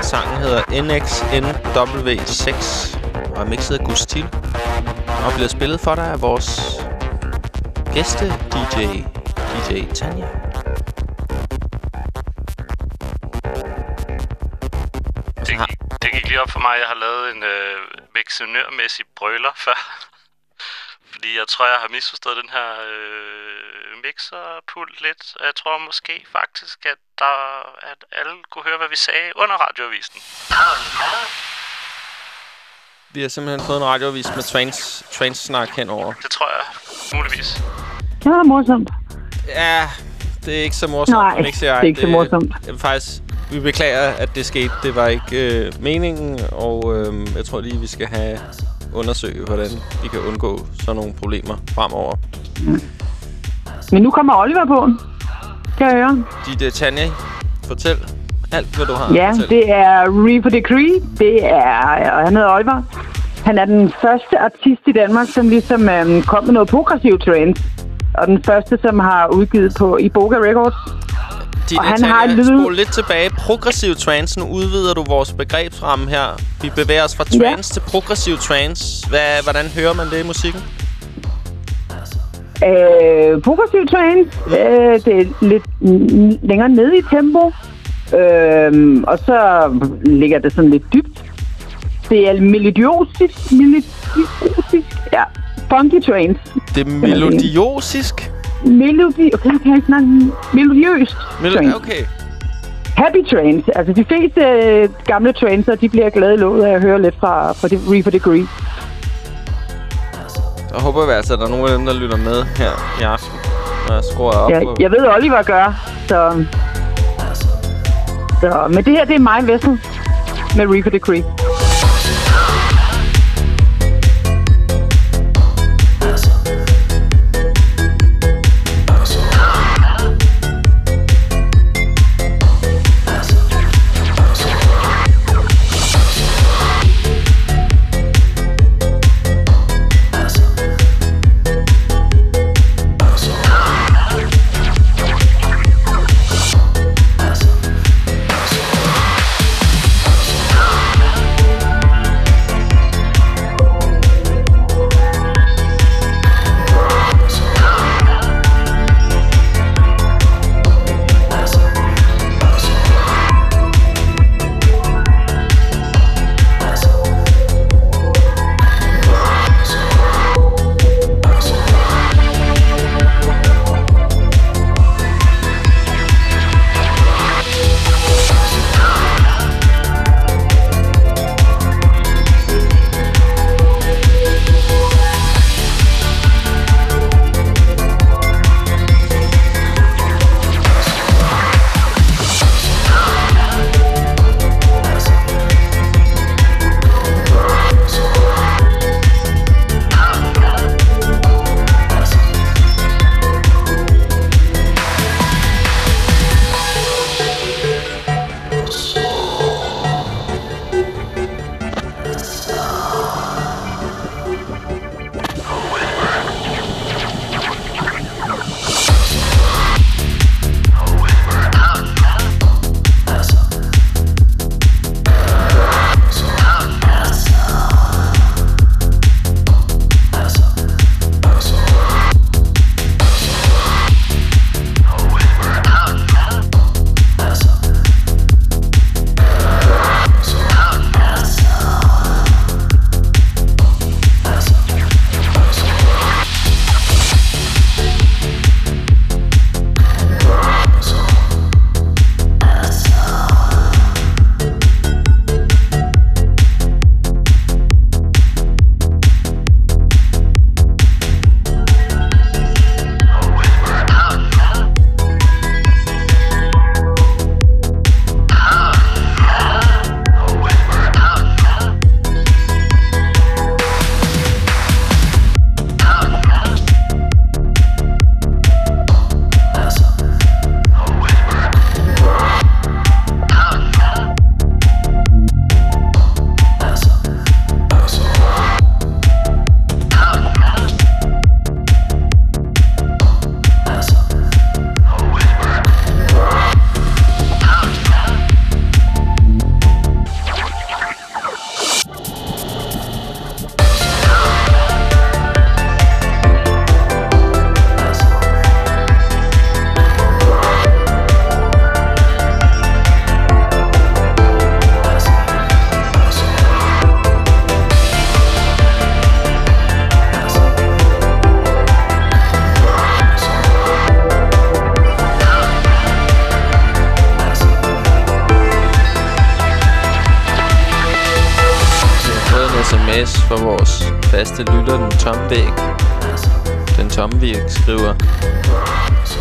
Sangen hedder NXNW6 og er mixet af Gustil. Og bliver spillet for dig af vores gæste DJ, DJ Tanja. Det, gik- det gik lige op for mig, at jeg har lavet en øh, mixionørmæssig brøler [LAUGHS] før. Fordi jeg tror, jeg har misforstået den her øh, mixerpult lidt. Og jeg tror måske faktisk, der, at alle kunne høre, hvad vi sagde under radioavisen. Vi har simpelthen fået en radioavis med trans, trans-snak henover. Det tror jeg muligvis. Det var morsomt. Ja, det er ikke så morsomt. Nej, jeg. det er ikke så morsomt. Det, faktisk, vi beklager, at det skete. Det var ikke øh, meningen, og øh, jeg tror lige, vi skal have undersøge, hvordan vi kan undgå sådan nogle problemer fremover. Men nu kommer Oliver på. Kan jeg høre? Dit Tanja, fortæl alt, hvad du har Ja, det er Reaper Decree. Det er, og han hedder Oliver. Han er den første artist i Danmark, som ligesom øhm, kom med noget progressiv trance. Og den første, som har udgivet på Iboga Records. Dit og han Tanja, har lyd- spol lidt tilbage. Progressiv trance, nu udvider du vores begrebsramme her. Vi bevæger os fra Ja. trance til progressiv trance. Hvad, hvordan hører man det i musikken? Øh, progressiv trance, øh, det er lidt længere ned i tempo. Øh, og så ligger det sådan lidt dybt. Det er melodiosisk, melodiosisk, ja, funky trance. Det er melodiosisk. Melodi, okay, kan jeg snakke melodiøst Mel- okay. Happy trance. Altså, de fleste øh, gamle trancer, de bliver glade i låget af at høre lidt fra, fra det, Reaper Degree. Jeg håber vi altså, at der er nogen af dem, der lytter med her i aften. Når jeg skruer op Ja, på... jeg ved, Oliver gør, så... så men det her, det er mig, Vessel, med Reaper Decree. Thank vores faste lytter, den tomme væg. Den tomme væg skriver,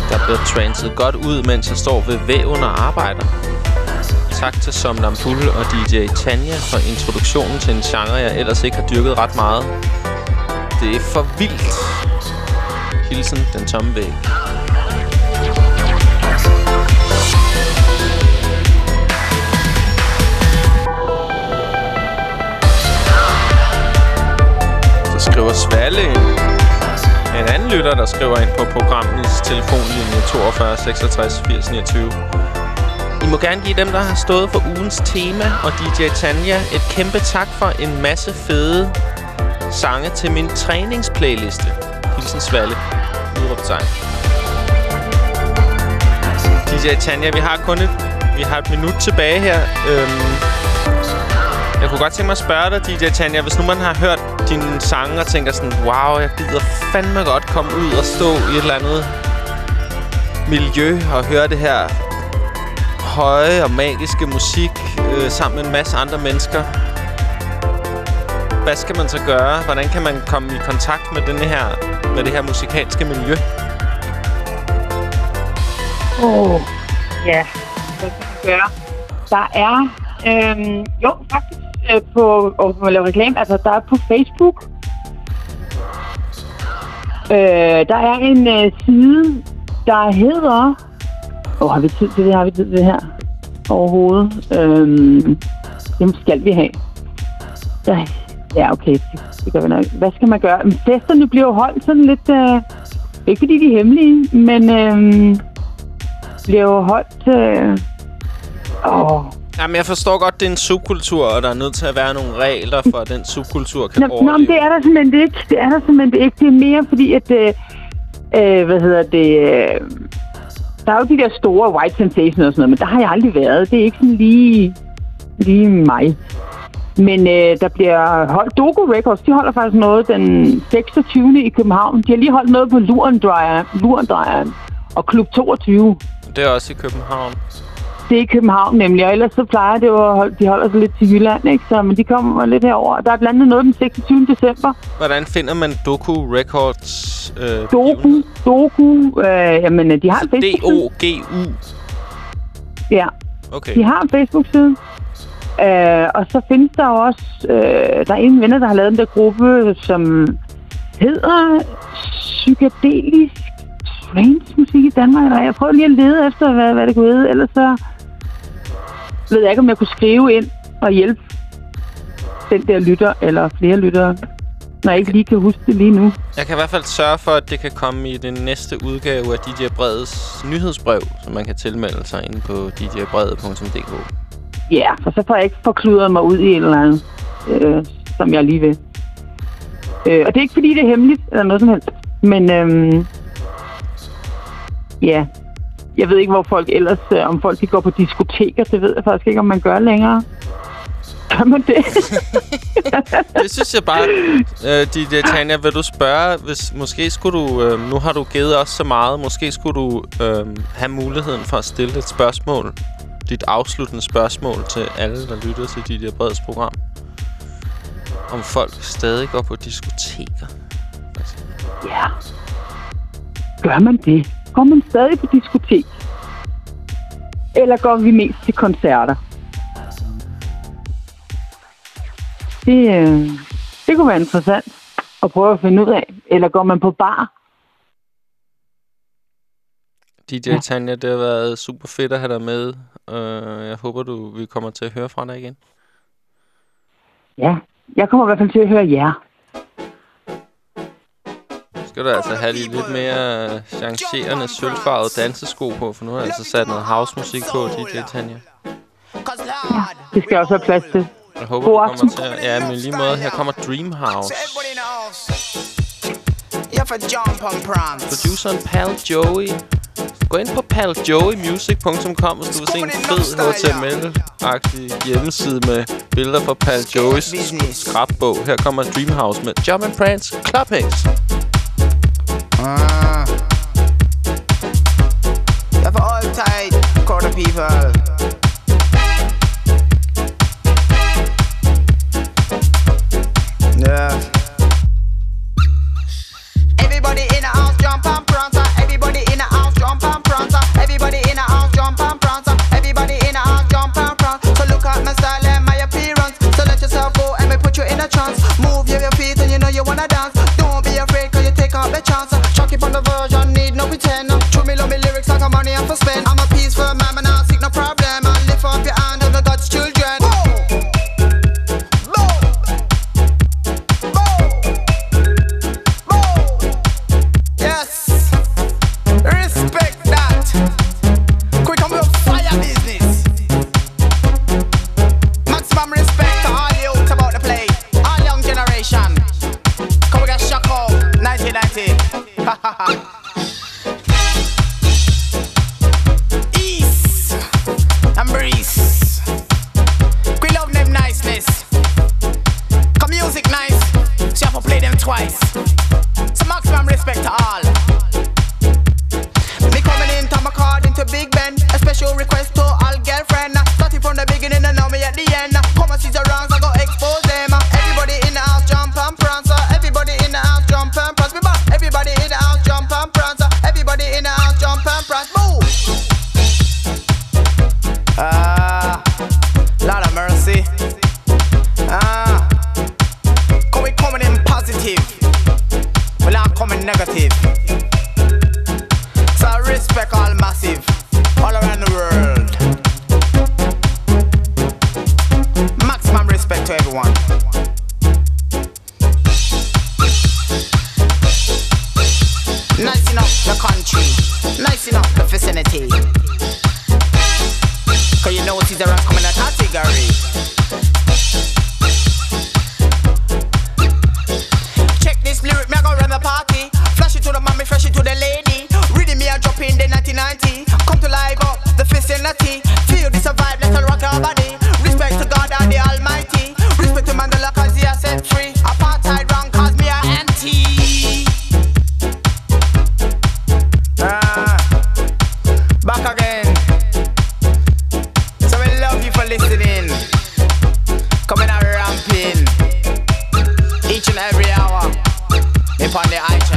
der bliver transet godt ud, mens jeg står ved væven og arbejder. Tak til Somnambul og DJ Tanja for introduktionen til en genre, jeg ellers ikke har dyrket ret meget. Det er for vildt. Hilsen, den tomme væg. Skriver Svalle ind. En anden lytter, der skriver ind på programmets telefonlinje 42 66 80 29. I må gerne give dem, der har stået for ugens tema, og DJ Tanja et kæmpe tak for en masse fede sange til min træningsplayliste. Hilsen Svalle. Udråbstegn. DJ Tanja, vi har kun et, vi har et minut tilbage her. Øhm, jeg kunne godt tænke mig at spørge dig, DJ Tanja, hvis nu man har hørt dine sange og tænker sådan, wow, jeg gider fandme godt komme ud og stå i et eller andet miljø og høre det her høje og magiske musik øh, sammen med en masse andre mennesker. Hvad skal man så gøre? Hvordan kan man komme i kontakt med, denne her, med det her musikalske miljø? Åh, oh, ja. Hvad skal man gøre? Der er, øhm, jo, faktisk øh, på, og man laver reklame, altså der er på Facebook, øh, der er en øh, side, der hedder, åh, oh, har vi tid til det, har vi tid til det her overhovedet? Øhm, det skal vi have. Ja, ja okay, det, det gør vi nok. Hvad skal man gøre? Men festerne bliver jo holdt sådan lidt, øh, ikke fordi de er hemmelige, men øh, bliver jo holdt... Øh, åh, Jamen, jeg forstår godt, det er en subkultur, og der er nødt til at være nogle regler for, at den subkultur kan Nå, nå, overleve. men det er der simpelthen ikke. Det er der simpelthen ikke. Det er mere fordi, at... Øh, øh, hvad hedder det... Øh, der er jo de der store white sensations og sådan noget, men der har jeg aldrig været. Det er ikke sådan lige, lige mig. Men øh, der bliver holdt... Dogo Records, de holder faktisk noget den 26. i København. De har lige holdt noget på Lurendrejeren, Lurendrejeren og Klub 22. Det er også i København. Det er i København nemlig, og ellers så plejer det jo at holde, de holder sig lidt til Jylland, ikke? Så, men de kommer lidt herover. Der er blandt andet noget den 26. december. Hvordan finder man Doku Records? Øh, Doku, Doku, øh, jamen de har en Facebook-side. D-O-G-U. Ja, Okay. de har en Facebook-side. Øh, og så findes der også, øh, der er en venner, der har lavet den der gruppe, som hedder Psykedelisk Trance Musik i Danmark. Eller jeg prøver lige at lede efter, hvad, hvad det kunne hedde. Ellers så ved jeg ikke, om jeg kunne skrive ind og hjælpe den der lytter, eller flere lyttere, når jeg ikke lige kan huske det lige nu. Jeg kan i hvert fald sørge for, at det kan komme i den næste udgave af DJ Breds nyhedsbrev, som man kan tilmelde sig inde på djbrede.dk. Ja, for så får jeg ikke forkludret mig ud i et eller andet, øh, som jeg lige vil. Øh, og det er ikke, fordi det er hemmeligt, eller noget som helst. Men øhm, ja, jeg ved ikke, hvor folk ellers, øh, om folk de går på diskoteker, det ved jeg faktisk ikke, om man gør længere. Gør man det? [LAUGHS] Det synes jeg bare, øh, DJ Tanja, vil du spørge, hvis måske skulle du, øh, nu har du givet os så meget, måske skulle du øh, have muligheden for at stille et spørgsmål, dit afsluttende spørgsmål til alle, der lytter til DJ Breds program. Om folk stadig går på diskoteker. ja. Gør man det? Går man stadig på diskotek? Eller går vi mest til koncerter? Det, øh, det kunne være interessant at prøve at finde ud af. Eller går man på bar? DJ Tanja, det har været super fedt at have dig med. Uh, jeg håber, du vi kommer til at høre fra dig igen. Ja, jeg kommer i hvert fald til at høre jer. Så skal du altså have de lidt mere øh, changerende, sølvfarvede dansesko på, for nu har jeg altså sat noget housemusik på, DJ Tanja. Det skal jeg også have plads til. Jeg håber, God aften. kommer til at... Ja, men lige måde, her kommer Dream House. Jeg får jump on proms. Produceren Pal Joey. Gå ind på paljoeymusic.com, hvis du vil se en fed HTML-agtig hjemmeside med billeder fra Pal Joeys skrabbog. Her kommer Dream House med Jump and Prance Clubhouse. Ah. Have all people. Yeah. Everybody in the house jump. Everybody in the house jump. Everybody in the house jump. Everybody in the house jump. So look at my style and my appearance. So let yourself go and we put you in a trance. of money I'm for spend. I'm a peaceful man, If on the ice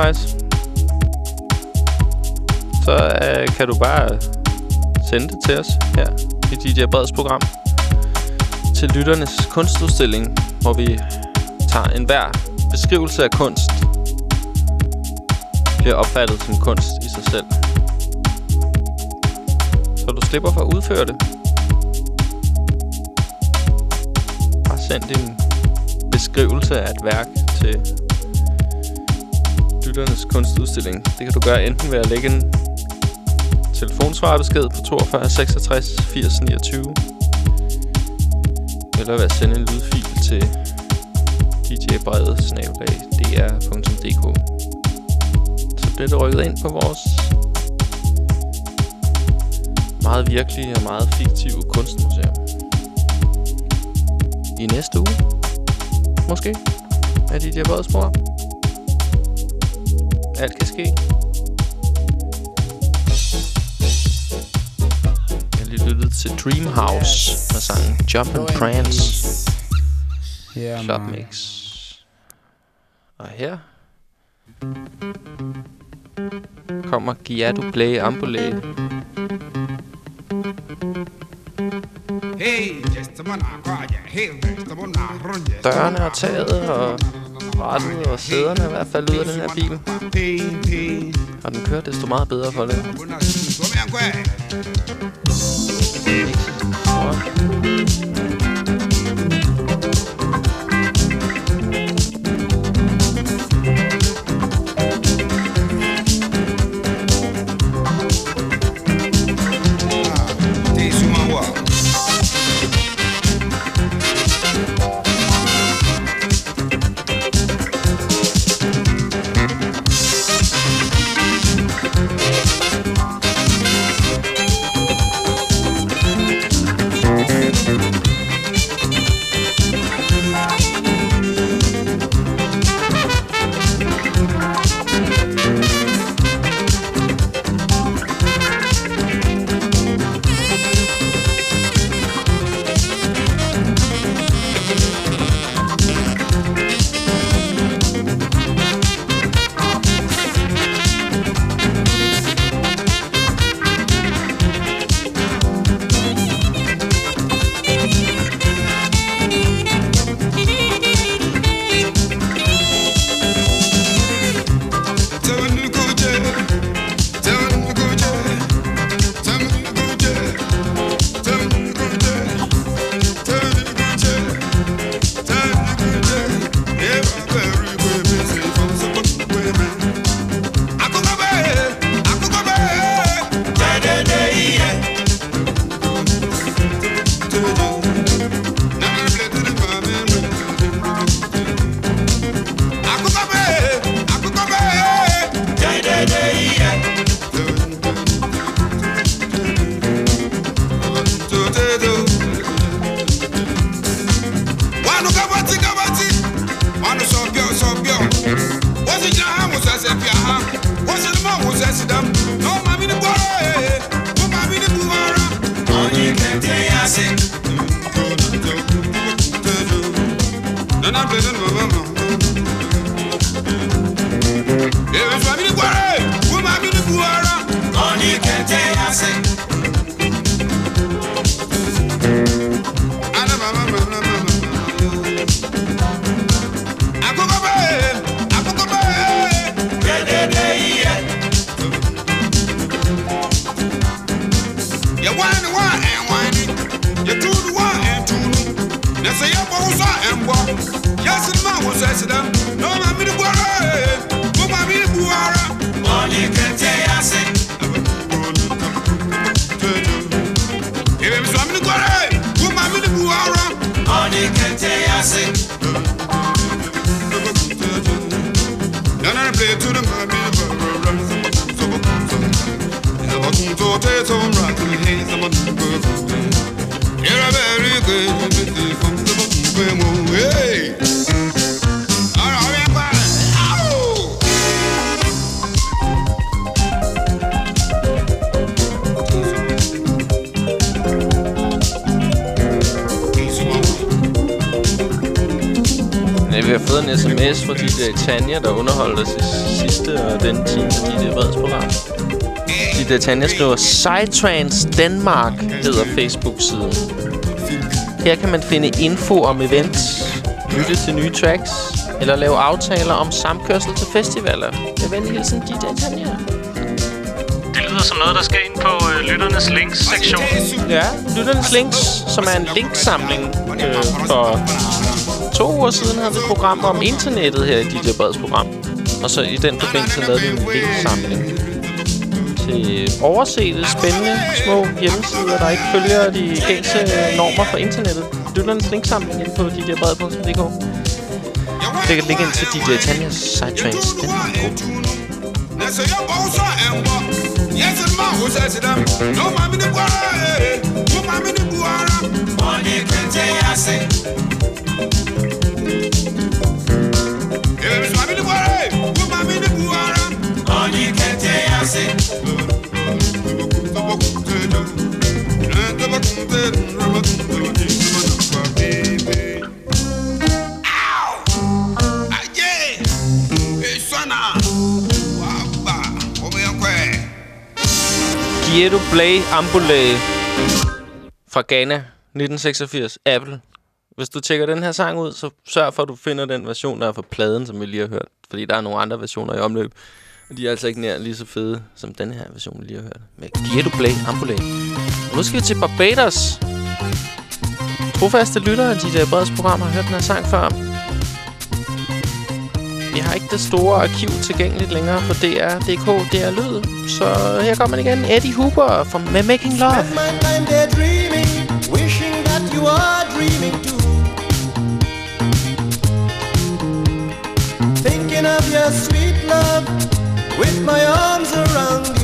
Thijs, så øh, kan du bare sende det til os her i DJ Breds program til lytternes kunstudstilling, hvor vi tager enhver beskrivelse af kunst bliver opfattet som kunst i sig selv. Så du slipper for at udføre det. Bare send din beskrivelse af et værk lytternes kunstudstilling. Det kan du gøre enten ved at lægge en telefonsvarbesked på 42 66 80 29, eller ved at sende en lydfil til djbrevet-dr.dk. Så bliver det rykket ind på vores meget virkelige og meget fiktive kunstmuseum. I næste uge, måske, er DJ Breds program ske. Jeg har lige lyttet til Dreamhouse med sangen Jump and Prance. Yeah, Club man. Mix. Og her kommer Giadu Play Ambulé. Dørene og taget og rattet og sæderne i hvert fald ud af den her bil. Og den kører desto meget bedre for det. Tanja skriver, Psytrance Danmark hedder Facebook-siden. Her kan man finde info om events, lytte til nye tracks, eller lave aftaler om samkørsel til festivaler. Med venlig hilsen, DJ Tanja. Det lyder som noget, der skal ind på øh, lytternes links-sektion. Ja, Lytternes Links, som er en linksamling. Øh, for to uger siden havde vi et program om internettet her i DJ Breds program. Og så i den forbindelse lavede vi en linksamling til oversete, spændende, små hjemmesider, der ikke følger de gængse øh, normer fra internettet. Lytternes linksamling inde på djbred.dk. Det kan ligge ind til DJ Tanjas Sidetrains Danmark gruppe. Now say you both are and walk. Yes, the man was as. No, I'm in the water. Boom, I'm in the water. Money can tell Gieto Play Ambulé fra Ghana 1986. Apple. Hvis du tjekker den her sang ud, så sørg for, at du finder den version, der er fra pladen, som vi lige har hørt. Fordi der er nogle andre versioner i omløb. Og de er altså ikke nær lige så fede, som den her version, vi lige har hørt. Med Ghetto Play Ambulé. Og nu skal vi til Barbados. Trofaste lyttere af DJ Breds program har hørt den her sang før. Vi har ikke det store arkiv tilgængeligt længere på DR.dk, DR Lyd. Så her kommer den igen. Eddie Hooper fra med Making Love. Spend my time dreaming, wishing that you are dreaming too. Thinking of your sweet love with my arms around you.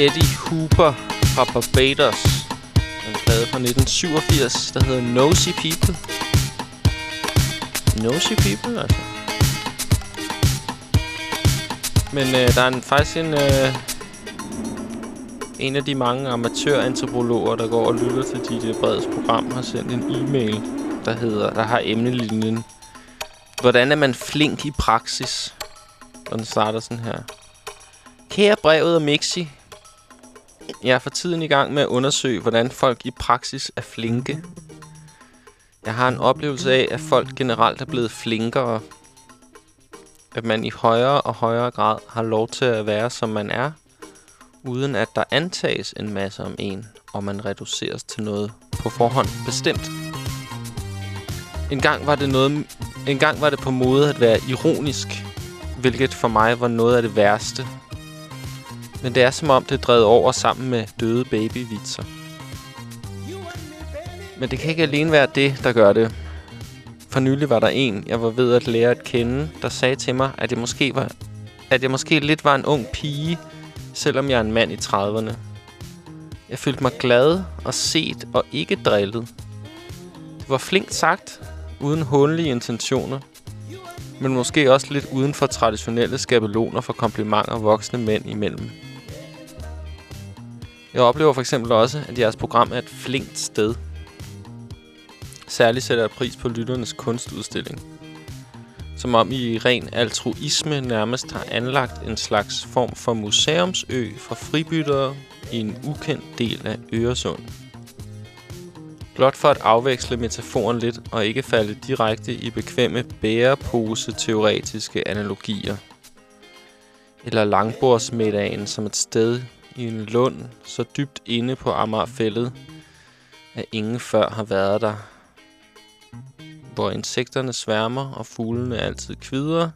Eddie Hooper fra Barbados. En plade fra 1987, der hedder Nosy People. Nosy People, altså. Men øh, der er en, faktisk en, øh, en af de mange amatørantropologer, der går og lytter til DJ Breds program, har sendt en e-mail, der hedder, der har emnelinjen. Hvordan er man flink i praksis? Og den starter sådan her. Kære brevet og Mixi. Jeg er for tiden i gang med at undersøge, hvordan folk i praksis er flinke. Jeg har en oplevelse af, at folk generelt er blevet flinkere. At man i højere og højere grad har lov til at være, som man er, uden at der antages en masse om en, og man reduceres til noget på forhånd bestemt. En gang var det noget, en gang var det på mode at være ironisk, hvilket for mig var noget af det værste. Men det er som om, det drejede over sammen med døde babyvitser. Men det kan ikke alene være det, der gør det. For nylig var der en, jeg var ved at lære at kende, der sagde til mig, at jeg måske var, at jeg måske lidt var en ung pige, selvom jeg er en mand i 30'erne. Jeg følte mig glad og set og ikke drillet. Det var flinkt sagt, uden hånlige intentioner, men måske også lidt uden for traditionelle skabeloner for komplimenter voksne mænd imellem. Jeg oplever for eksempel også, at jeres program er et flinkt sted. Særligt sætter jeg pris på lytternes kunstudstilling. Som om I ren altruisme nærmest har anlagt en slags form for museumsø for fribyttere i en ukendt del af Øresund. Blot for at afveksle metaforen lidt og ikke falde direkte i bekvemme bærepose-teoretiske analogier. Eller langbordsmiddagen som et sted i en lund så dybt inde på Amagerfællet, at ingen før har været der. Hvor insekterne sværmer og fuglene altid kvider,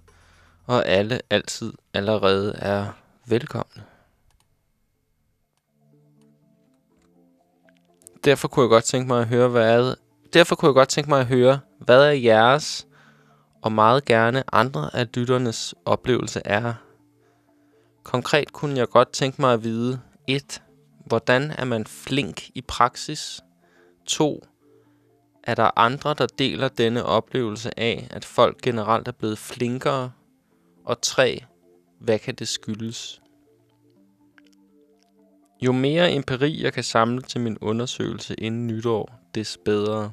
og alle altid allerede er velkomne. Derfor kunne jeg godt tænke mig at høre, hvad Derfor kunne jeg godt tænke mig at høre, hvad er jeres og meget gerne andre af lytternes oplevelse er. Konkret kunne jeg godt tænke mig at vide 1. Hvordan er man flink i praksis? 2. Er der andre, der deler denne oplevelse af, at folk generelt er blevet flinkere? Og 3. Hvad kan det skyldes? Jo mere empiri jeg kan samle til min undersøgelse inden nytår, des bedre.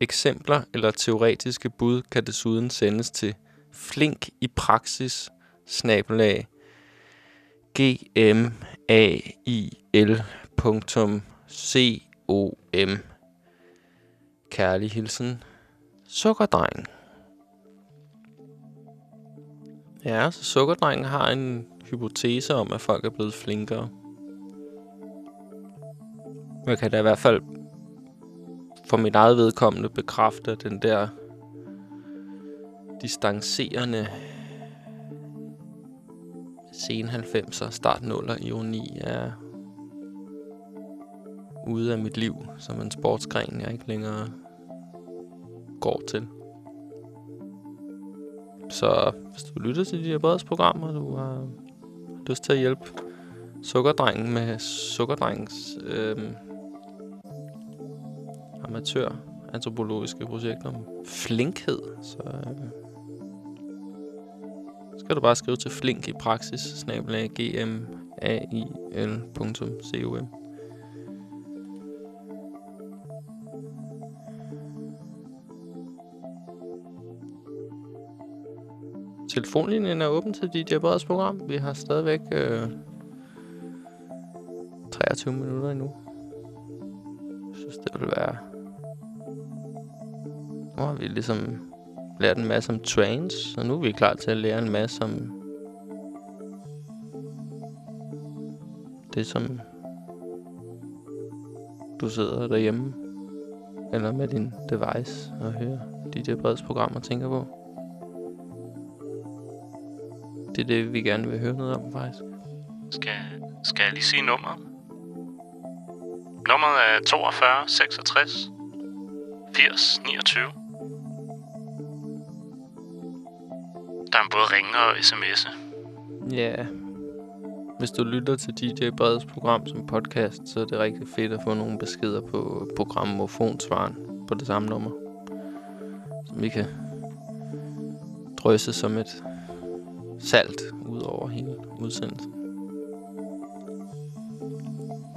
Eksempler eller teoretiske bud kan desuden sendes til flink i praksis snabelag gmail.com Kærlig hilsen, Sukkerdreng. Ja, så Sukkerdrengen har en hypotese om, at folk er blevet flinkere. Jeg kan da i hvert fald for mit eget vedkommende bekræfte, den der distancerende sen 90'er, start 0'er ironi er ude af mit liv som en sportsgren, jeg ikke længere går til. Så hvis du lytter til de her breds og du har lyst til at hjælpe sukkerdrengen med sukkerdrengens øh, amatør antropologiske projekt om flinkhed, så øh, skal du bare skrive til flink i praksis, snabelag gmail.com. Telefonlinjen er åben til DJ Breds program. Vi har stadigvæk øh, 23 minutter endnu. Jeg synes, det vil være... Nu har vi ligesom lært en masse om trance, og nu er vi klar til at lære en masse om det, som du sidder derhjemme eller med din device og hører DJ Breds program tænker på. Det er det, vi gerne vil høre noget om, faktisk. Skal, skal jeg lige sige nummeret? Nummeret er 42 66 80 29. Der er både ringer og sms'e. Ja. Hvis du lytter til DJ Breds program som podcast, så er det rigtig fedt at få nogle beskeder på programmofonsvaren på det samme nummer. Som vi kan drøse som et salt ud over hele udsendelsen.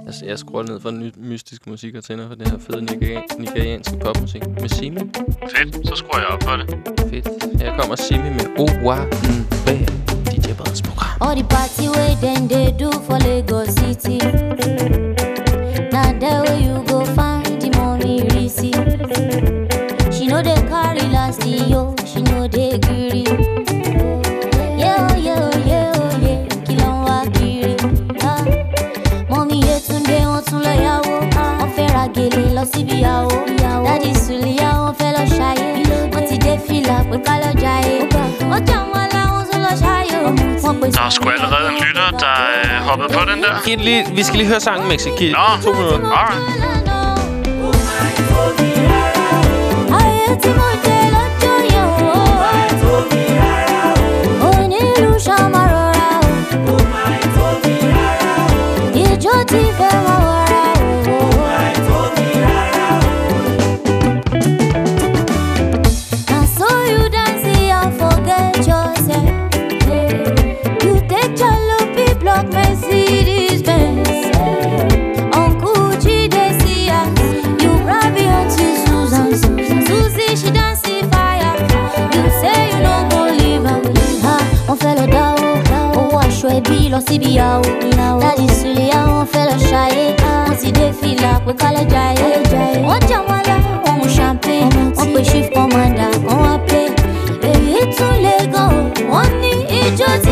Altså, jeg skruer ned for ny mystisk musik og tænder for den her fede nigeria- nigerianske popmusik med Simi. Fedt, så skruer jeg op på det. Fedt. Her kommer Simi med Owa Mbe, DJ Breds program. All the party way then they do for Lagos City. Now there where you go find the money receipt. She know they carry last yo, she know they greedy. Lọ síbi ìyàwó. Dádì Sùlíyà wọ́n fẹ́ lọ ṣayé. Wọ́n ti dé fìlà pé ká lọ jayé. Wọ́n jà wọn láwọn tún lọ ṣayé. Wọ́n pè Der er sgu allerede en lytter, der er hoppet på den der. Giv lige, vi skal lige høre sangen, Mexi. Giv Nå, to minutter. alright. Jẹ. Ìjó ti fẹ́ wọn wọra lọ síbi ìyàwó. Dádì Sùlíyà wọ́n fẹ́ lọ ṣayé. Wọ́n ti dé fìlà pé kálẹ̀ jayé. Wọ́n jà wọ́n lá, wọ́n mu champagne. Wọ́n pe chief commander, wọ́n wá pé. Èyí tún lè gan. Wọ́n ní ijó tí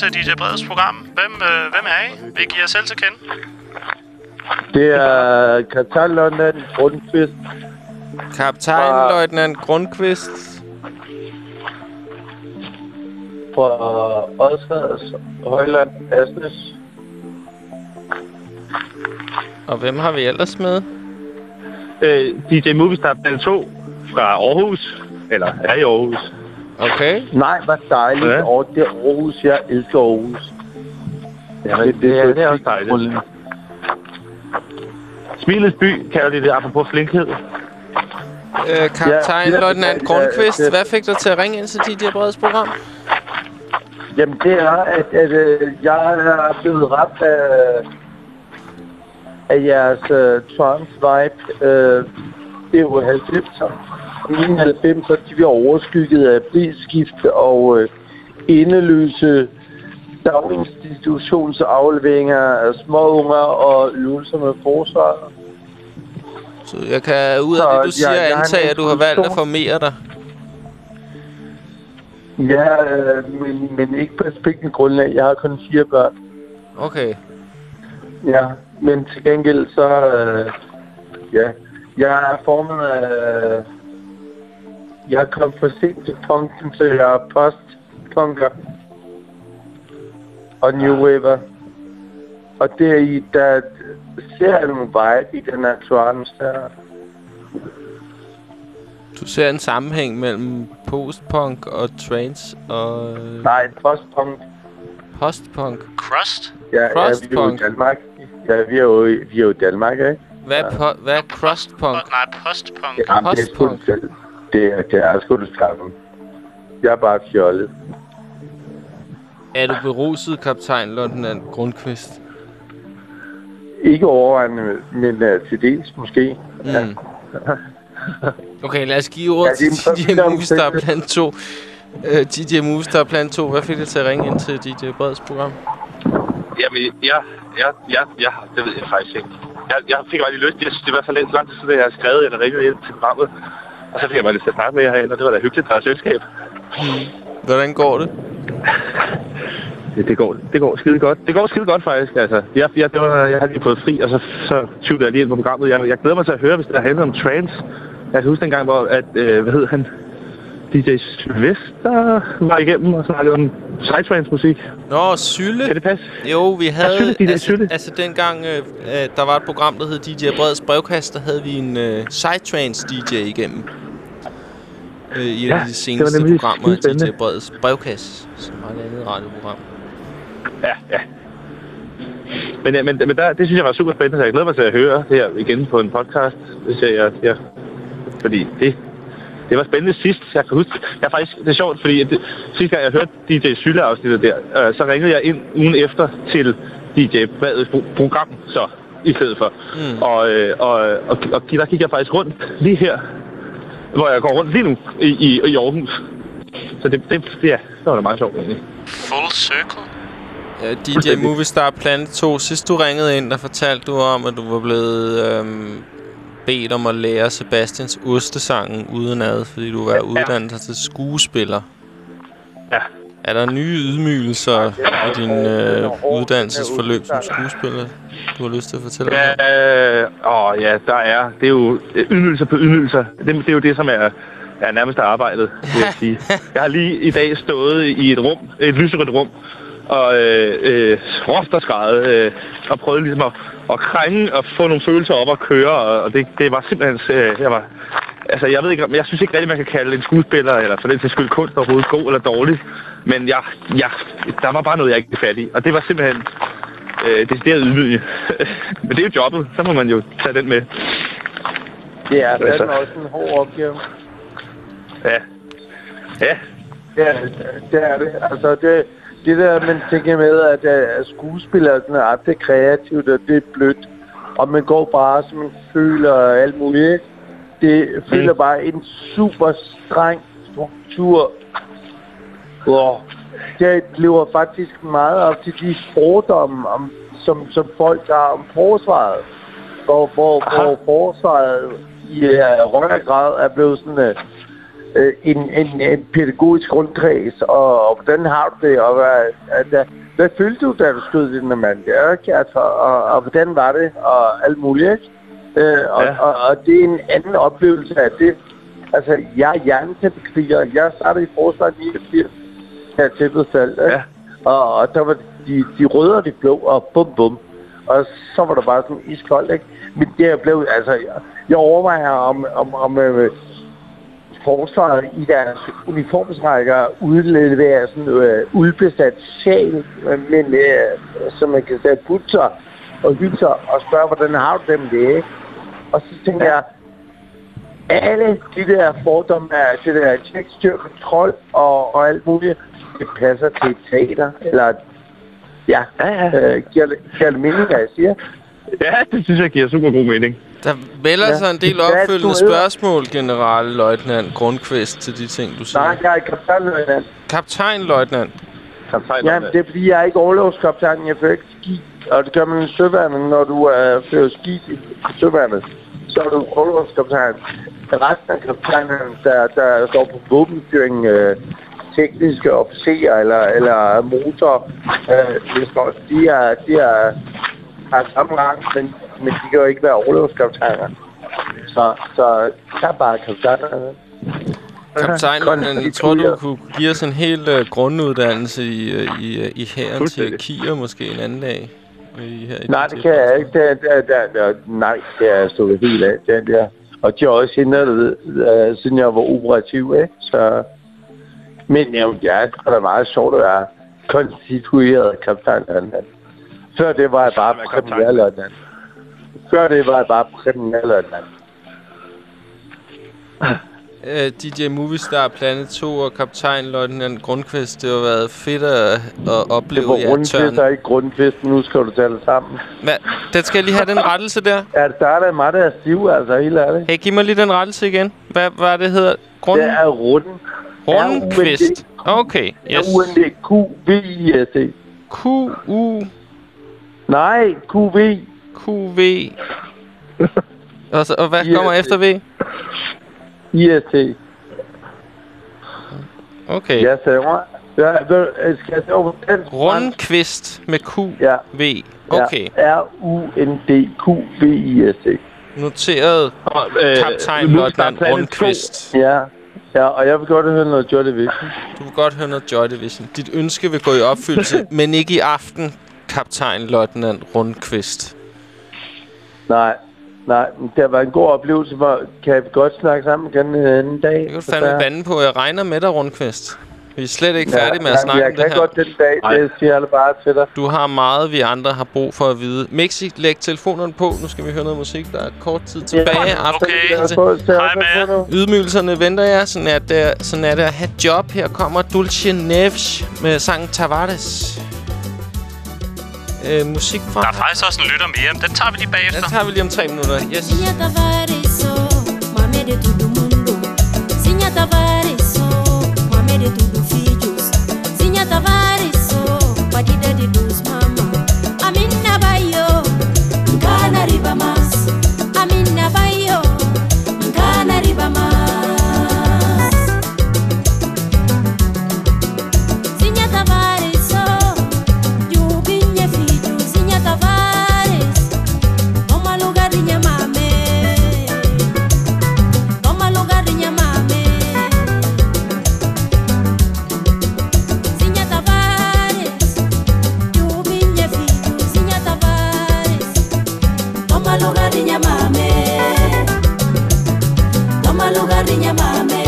til DJ Breds program. Hvem, øh, hvem er I? Vil I give jer selv til kende? Det er Katalonien Grundqvist. Kaptajnløjtnant Grundqvist. Fra Odsherreds Højland Asnes. Og hvem har vi ellers med? Øh, DJ Movistar Band 2 fra Aarhus. Eller er i Aarhus. Okay. Nej, hvor dejligt. Ja. Og det er Aarhus. Jeg elsker Aarhus. Ja, det, det, det, det er også dejligt. Smilets by kalder de det, apropos flinkhed. Øh, Kaptajnløjtnant Ja, Grundqvist. ja, ja. Hvad fik dig til at ringe ind til DJ Breds program? Jamen, det er, at, at øh, jeg er blevet ramt af, af jeres øh, trans-vibe. Øh, det er jo 90'er. I 91'er, de bliver overskygget af prisskift og øh, endeløse daginstitutionsafleveringer af småunger og øvelser med forsvaret. Så jeg kan ud af Så det, du jeg- siger, jeg en antage, at du har valgt at formere dig. Ja, øh, men, men ikke på et grundlag. Jeg har kun fire børn. Okay. Ja, men til gengæld så... Øh, ja, jeg er formet af... Jeg kom for sent til punken, så jeg er post-punker. Og new waver. Og der i, der ser jeg vibe i den trance der. Du ser en sammenhæng mellem postpunk og trance og... Nej, postpunk. Postpunk. Crust? Ja, ja, vi er jo i. Danmark. Ja, vi er jo, i- vi er jo i Danmark, ikke? Hvad er, po- hvad er crustpunk? Nej, postpunk. Jamen, det er. Det, er- det er sgu det samme. Jeg er bare fjollet. Er du beruset, kaptajn Løjtnant Grundqvist? Ikke overvejende, men uh, til dels måske. Mm. Ja. [LAUGHS] Okay, lad os give ordet Ja, det er til DJ præmis- Movistar Plan 2. Uh, DJ Movistar Plan 2, hvad fik dig til at ringe ind til DJ Breds program? Jamen, ja, ja, ja, ja, det ved jeg faktisk ikke. Jeg, jeg fik rigtig lyst. Jeg synes, det var så lidt lang tid siden, jeg har skrevet eller ringet ind til programmet. Og så fik jeg bare lyst til at snakke med jer herinde, og det var da hyggeligt, der er selskab. Hvordan går det? [LAUGHS] Det, det, går, det går skide godt. Det går skide godt, faktisk. Altså, jeg, jeg, det var, jeg har lige fået fri, og så, så tyvede jeg lige ind på programmet. Jeg, jeg glæder mig til at høre, hvis det handler om trance. Jeg kan huske dengang, hvor at, øh, hvad hed han? DJ Sylvester var igennem og snakkede om psytrance-musik. Nå, Sylle. Kan det passe? Jo, vi havde... Sylle, DJ altså, Sylle. altså, dengang øh, øh, der var et program, der hed DJ Breds Brevkast, der havde vi en øh, Psytrance DJ igennem. Øh, I Ja, de det seneste var nemlig programmer af DJ. Breds Brevkast, som var et andet radioprogram. Ja, ja. Men, ja, men, men der, det synes jeg var super spændende, så jeg glæder mig til at høre det her igen på en podcast. Det ser jeg, jeg fordi det, det var spændende sidst. Jeg kan huske, jeg er faktisk, det er sjovt, fordi det, sidste gang jeg hørte DJ Sylle afsnittet der, øh, så ringede jeg ind ugen efter til DJ Bredets pro- program, så i stedet for. Mm. Og, øh, og, og, og, der gik jeg faktisk rundt lige her, hvor jeg går rundt lige nu i, i, i Aarhus. Så det, det, ja, det var da meget sjovt egentlig. Full circle. Ja, DJ Movistar Planet 2. Sidst du ringede ind, der fortalte du om, at du var blevet øhm, bedt om at lære Sebastians Ostesangen udenad, fordi du var uddannet til skuespiller. Ja. Er der nye ydmygelser i din øh, uddannelsesforløb som skuespiller, du har lyst til at fortælle om? Ja, øh, åh, ja, der er. Det er jo øh, ydmygelser på ydmygelser. Det, det er jo det, som er, er nærmest arbejdet, vil jeg sige. [LAUGHS] Jeg har lige i dag stået i et rum, et lyserødt rum, og øh, øh, råbt og skrejet, øh, og prøvet ligesom at, at krænge og få nogle følelser op og køre, og, og det, det var simpelthen, øh, jeg var, altså jeg ved ikke, jeg synes ikke rigtig, man kan kalde en skuespiller, eller for den til skyld kunst overhovedet god eller dårlig, men jeg, jeg, der var bare noget, jeg ikke blev fat i, og det var simpelthen, øh, decideret ydmygende. [LAUGHS] Men det er jo jobbet, så må man jo tage den med. Det er Altså. også en hård opgave. Ja. Ja. Ja, det er det. Altså, det, det der, man tænker med, at, at skuespillere er sådan, det er kreativt, og det er blødt, og man går bare, som man føler og alt muligt? Det føler bare en super streng struktur. Wow. Det lever faktisk meget op til de fordomme, om, som, som folk har om forsvaret. Hvor, hvor, hvor forsvaret i uh, højere grad er blevet sådan uh, øh, en, en, en pædagogisk rundkreds, og, og hvordan har du det, og hvad, at, hvad følte du, da du skød den her mand? Ja, ikke? altså, og, og hvordan var det, og alt muligt, ikke? Øh, og, Ja. og, og, det er en anden oplevelse af det. Altså, jeg er hjernetæppekriger. Jeg startede i forsvaret i 89, da tæppet faldt? Ja. Og, og der var de, de røde og de blå, og bum bum. Og så var der bare sådan iskoldt, ikke? Men det er blevet, altså, jeg, jeg overvejer om, om, om øh, forsvaret i deres uniformsrækker udleverer sådan øh, udbesat sjæl, øh, men øh, så man kan sætte putser og hygge sig og spørge, hvordan har du dem det, ikke? Og så tænker jeg, alle de der fordomme af det der tekststyr, kontrol og, og alt muligt, det passer til et teater, eller ja, ja, ja. Øh, giver, giver det mening, hvad jeg siger? Ja, det synes jeg giver super god mening. Der melder Ja. sig en del opfølgende spørgsmål, generalløjtnant Grundqvist, til de ting, du siger. Nej, jeg er kaptajnløjtnant. Kaptajnløjtnant. Jamen, det er fordi, jeg er ikke overlovskaptajn. Jeg fører ikke ski. Og det gør man i søværnet, når du er fører ski i søværnet. Så er du overlovskaptajn. Resten af kaptajnerne, der, der står på våbenstyring, øh, tekniske officerer eller, eller motor, øh, de er, de er, har samme rang, men, men de kan jo ikke være overlovskaptajner. Så, så der er bare kaptajnerne. Kaptajnløjtnant, jeg tror, du kunne give os en hel uh, grunduddannelse i, uh, i, uh, i hæren til Fuldstændig. kier måske en anden dag. I, her i Nej, det kan jeg ikke. Det, det, det, det, nej, det er stået helt af. Det, der. Og de har også hindret det, øh, siden jeg var operativ, ikke? Så... Men jo, ja, det er da meget sjovt at være konstitueret kaptajnløjtnant. Før det var jeg bare premierløjtnant. Før det var jeg bare premierløjtnant. Uh, DJ Movistar Planet 2 og kaptajnløjtnant Grundqvist, det har været fedt at, at opleve Det var jer rundfest tørn. og ikke grundfest. Nu skal du det sammen. Hvad? Den skal jeg lige have den rettelse der. Ja, der er da mig, der er stiv, altså helt ærligt. Hey, giv mig lige den rettelse igen. Hvad, hvad det hedder? Grund... Det er runden. Rundqvist. Okay, yes. UND QVIST. Q-U... Nej, QV. QV. og, så, og hvad kommer efter V? IST. Okay. Jeg sagde. Ja, du, skal jeg over på dansk? Rundqvist med Q, Ja. V. Okay. Ja, R-U-N-D-Q-V-I-S-T. Noteret. øh, Kaptajn er Løjtnant Rundqvist. Ja. Ja, og jeg vil godt høre noget Joy Division. Du vil godt høre noget Joy Division. Dit ønske vil gå i opfyldelse, [LAUGHS] men ikke i aften, kaptajn Løjtnant Rundqvist. Nej, nej, det været en god oplevelse, hvor kan vi godt snakke sammen igen en anden dag. Det kan du fandme bande på. Jeg regner med dig, Rundqvist. Vi er slet ikke færdige med at ja, snakke jeg om det kan her. godt den dag, det siger jeg bare til dig. Du har meget, vi andre har brug for at vide. Mixi, læg telefonerne på. Nu skal vi høre noget musik. Der er kort tid tilbage. okay. Hej med Ydmygelserne venter jeg. Sådan er det, sådan er det at have job. Her kommer Dulce Neves med sangen Tavares. Øh, musik fra... Der er faktisk også en lytter mere, men den tager vi lige bagefter. Den tager vi lige om tre minutter. Yes. Tavares, oh, mame de todo mundo. Sinha Tavares, oh, filhos. Tavares, oh, de tu garriña, mame.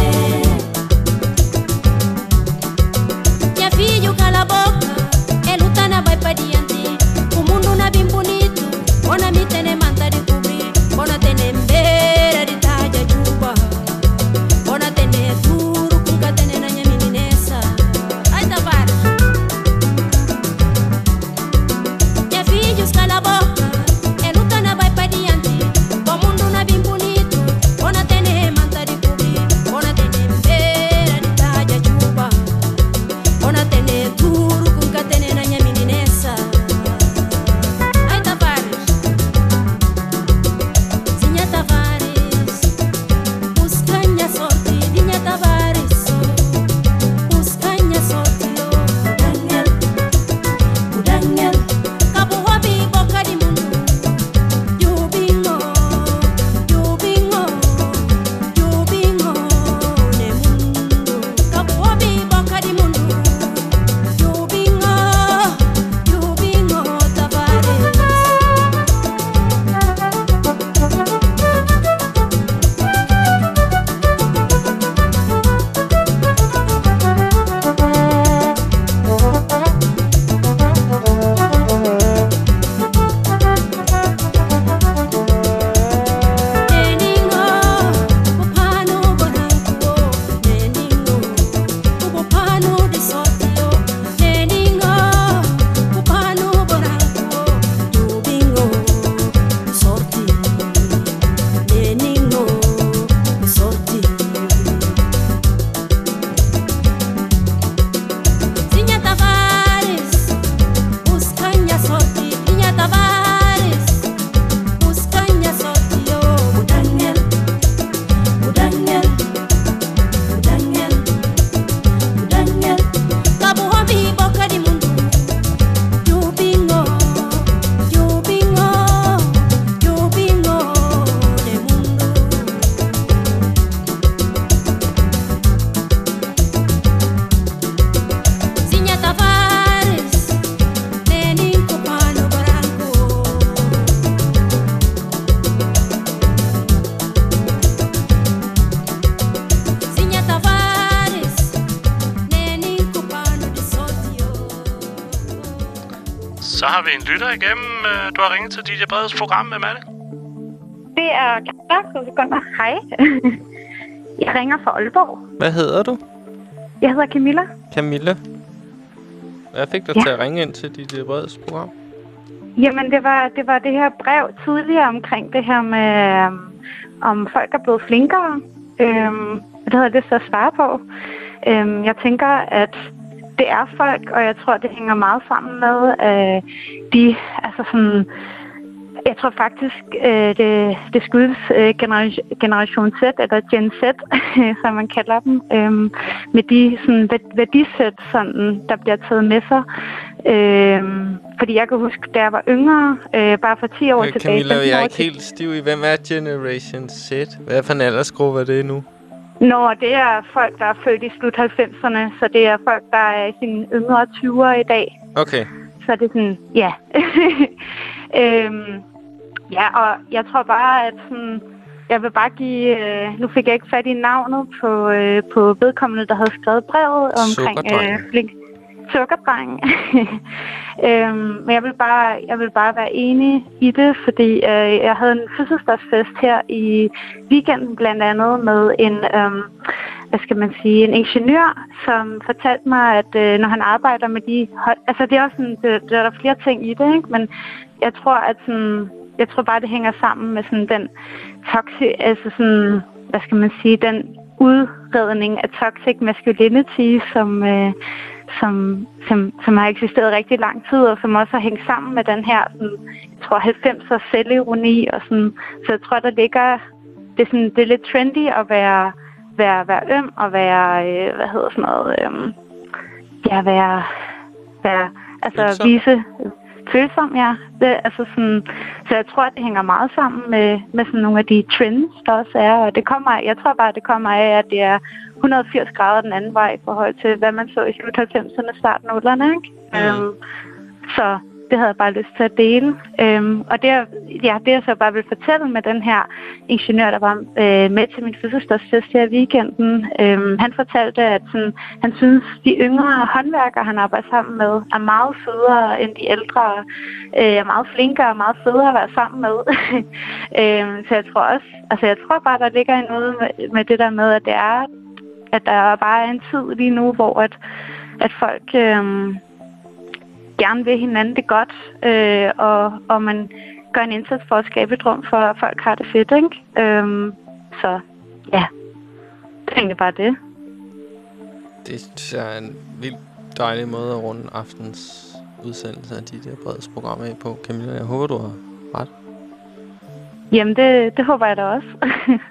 Vi en lytter igennem. Øh, Du har ringet til DJ Breds program. Hvem er det? Det er sekunder. Hej. [LAUGHS] Jeg ringer fra Aalborg. Hvad hedder du? Jeg hedder Camilla. Camilla. Hvad fik dig Ja. til at ringe ind til dit øh, Breds program? Jamen, det var, det var det her brev tidligere omkring det her med, øhm, om folk er blevet flinkere. Øhm, det havde jeg lyst til at svare på. Øhm, jeg tænker, at det er folk, og jeg tror, det hænger meget sammen med øh, de, altså sådan, Jeg tror faktisk, øh, det, det skyldes øh, generation, generation Z, eller Gen Z, [LAUGHS] som man kalder dem, øh, med de sådan, væ- værdisæt, sådan, der bliver taget med sig. Øh, fordi jeg kan huske, da jeg var yngre, øh, bare for 10 år Øh, tilbage. Camilla, 15 jeg er ikke helt stiv i, hvem er Generation Z? Hvad for en aldersgruppe er det nu? Nå, det er folk, der er født i slut 90'erne, så det er folk, der er i sine yngre 20'ere i dag. Okay. Så det er sådan, ja. [LAUGHS] øhm, ja, og jeg tror bare, at sådan, jeg vil bare give... Øh, nu fik jeg ikke fat i navnet på, øh, på vedkommende, der havde skrevet brevet omkring... Flink, sukkerdreng. [LAUGHS] øhm, men jeg vil, bare, jeg vil bare være enig i det, fordi øh, jeg havde en fødselsdagsfest her i weekenden blandt andet med en... Øhm, hvad skal man sige, en ingeniør, som fortalte mig, at øh, når han arbejder med de... hold- Altså, det er også sådan, det, der er der flere ting i det, ikke? Men jeg tror, at sådan, jeg tror bare, det hænger sammen med sådan den toxic, altså sådan, hvad skal man sige, den udredning af toxic masculinity, som, øh, som, som, som har eksisteret rigtig lang tid, og som også har hængt sammen med den her, sådan, jeg tror, 90'er selvironi, og sådan, så jeg tror, der ligger, det er, sådan, det er lidt trendy at være, være, være øm, og være, øh, hvad hedder sådan noget, øh, ja, være, være, altså Følsom. vise, følsom, ja. Det, altså sådan, så jeg tror, at det hænger meget sammen med, med sådan nogle af de trends, der også er. Og det kommer, jeg tror bare, at det kommer af, at det er 180 grader den anden vej i forhold til, hvad man så i slut 90'erne, start 0'erne, ikke? Mm. Øhm, så det havde jeg bare lyst til at dele. Øhm, og det, ja, det jeg så bare vil fortælle med den her ingeniør, der var øh, med til min fødselsdagsfest her i weekenden, øhm, han fortalte, at sådan, han synes, de yngre håndværkere, han arbejder sammen med, er meget federe end de ældre, øh, er meget flinkere og meget federe at være sammen med. [LAUGHS] øhm, så jeg tror også, altså jeg tror bare, der ligger noget med, med det der med, at det er, at der bare er en tid lige nu, hvor at, at folk øhm, gerne vil hinanden det godt, øh, og, og man gør en indsats for at skabe et rum for, at folk har det fedt, ikke? Øhm, så ja, det er egentlig bare det. Det synes jeg er en vildt dejlig måde at runde aftens udsendelse af de der bredesprogrammer af på. Camilla, jeg håber, du har ret. Jamen, det, det håber jeg da også.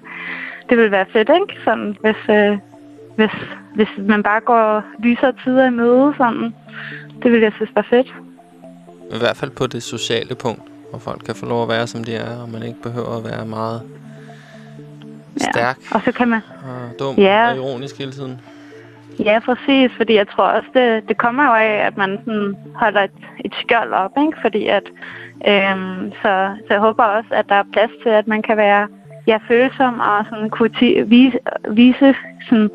[LAUGHS] det vil være fedt, ikke? Sådan, hvis, øh, hvis, hvis man bare går lysere tider i møde, sådan. Det vil jeg synes var fedt. I hvert fald på det sociale punkt, hvor folk kan få lov at være, som de er, og man ikke behøver at være meget stærk Og så kan man... og dum Ja. og ironisk hele tiden. Ja, præcis, fordi jeg tror også, det, det kommer jo af, at man sådan holder et, et skjold op, ikke? Fordi at, øhm, så, så jeg håber også, at der er plads til, at man kan være ja, følsom og sådan kunne ti- vise, vise sådan,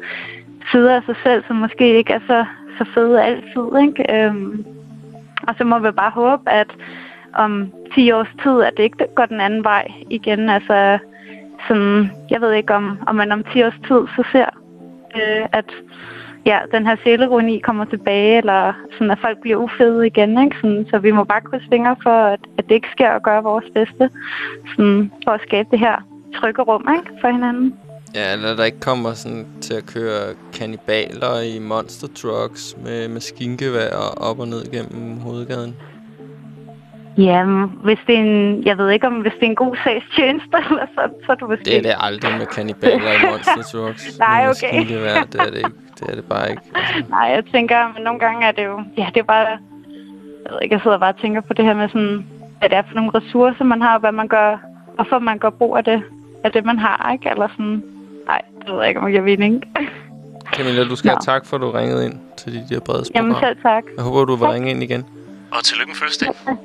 sider af sig selv, som måske ikke er så, så fede altid, ikke? Øhm, og så må vi bare håbe, at om 10 års tid, at det ikke går den anden vej igen. Altså, sådan, jeg ved ikke, om, om man om 10 års tid så ser, øh, at ja, den her selironi kommer tilbage, eller sådan, at folk bliver ufede igen. Ikke? Sådan, så vi må bare krydse fingre for, at, at det ikke sker og gøre vores bedste sådan, for at skabe det her trygge rum ikke? for hinanden. Ja, eller der ikke kommer sådan til at køre kannibaler i monster trucks med maskingevær op og ned gennem hovedgaden. Jamen, hvis det er en, jeg ved ikke om, hvis det er en god sagstjeneste, [LAUGHS] eller så, så er du måske... Det er det aldrig med kannibaler i monster trucks. [LAUGHS] Nej, okay. det er det ikke. Det er det bare ikke. [LAUGHS] Nej, jeg tænker, men nogle gange er det jo... Ja, det er bare... Jeg ved ikke, jeg sidder bare og tænker på det her med sådan... Hvad det er for nogle ressourcer, man har, og hvad man gør... Hvorfor man gør brug af det, af det man har, ikke? Eller sådan... Nej, det ved jeg ikke, om jeg vil [LAUGHS] ikke. Camilla, du skal Nå. have tak for, at du ringede ind til de der brede Jamen selv tak. Jeg håber, du vil ringe ind igen. Og tillykke med fødselsdag. [LAUGHS]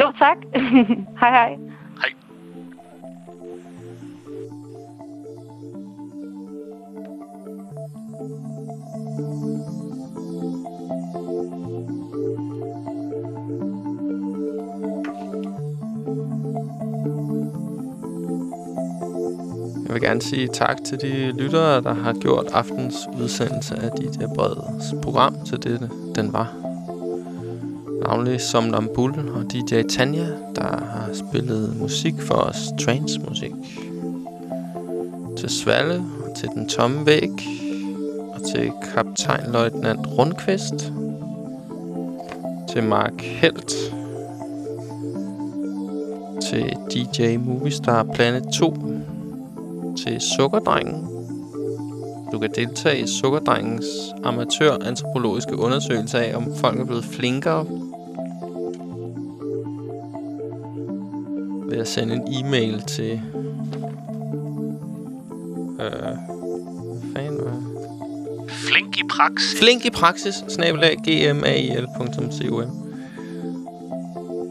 Jo, tak. [LAUGHS] hej, hej. Vil gerne sige tak til de lyttere, der har gjort aftens udsendelse af de øh, Breds program til det, den var. Navnlig som Nambul og DJ Tanja, der har spillet musik for os, trance-musik. Til Svalle og til Den Tomme Væg og til kaptajnløjtnant Rundqvist. Til Mark Helt. til DJ Movistar Planet 2 til Sukkerdrengen. Du kan deltage i Sukkerdrengens amatør-antropologiske undersøgelse af, om folk er blevet flinkere ved at sende en e-mail til... Øh, fanden var Flink i praksis. Flink i praksis, snabelag gmail.com.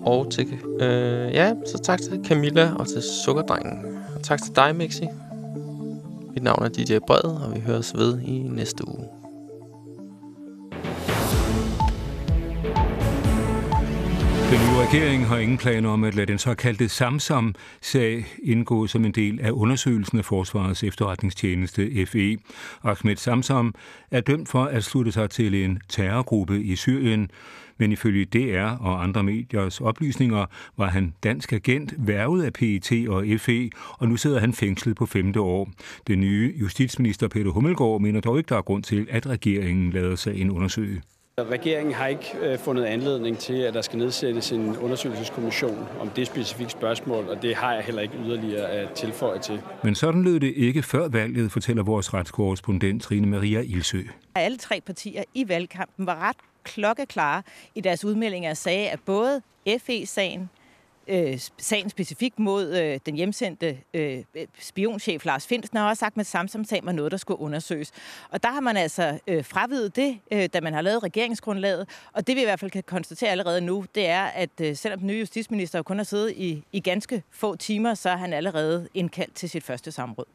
Og til, øh, ja, så tak til Camilla og til Sukkerdrengen. Og tak til dig, Mixi. Mit navn er DJ Bred, og vi høres ved i næste uge. Den nye regering har ingen planer om at lade den såkaldte Samsam-sag indgå som en del af undersøgelsen af Forsvarets efterretningstjeneste FE. Ahmed Samsam er dømt for at slutte sig til en terrorgruppe i Syrien, men ifølge DR og andre mediers oplysninger var han dansk agent, værvet af PET og FE, og nu sidder han fængslet på femte år. Den nye justitsminister Peter Hummelgaard mener dog ikke, der er grund til, at regeringen lader sagen undersøge. Regeringen har ikke øh, fundet anledning til, at der skal nedsættes en undersøgelseskommission om det specifikke spørgsmål, og det har jeg heller ikke yderligere at tilføje til. Men sådan lød det ikke før valget, fortæller vores retskorrespondent Trine Maria Ilsø. Alle tre partier i valgkampen var ret klokkeklare i deres udmeldinger og sagde, at både FE-sagen, øh, sagen specifikt mod øh, den hjemsendte øh, spionchef Lars Finsen, har også sagt, at Samsam-sagen var noget, der skulle undersøges. Og der har man altså øh, fravidet det, øh, da man har lavet regeringsgrundlaget. Og det vi i hvert fald kan konstatere allerede nu, det er, at øh, selvom den nye justitsminister kun har siddet i, i ganske få timer, så er han allerede indkaldt til sit første samråd.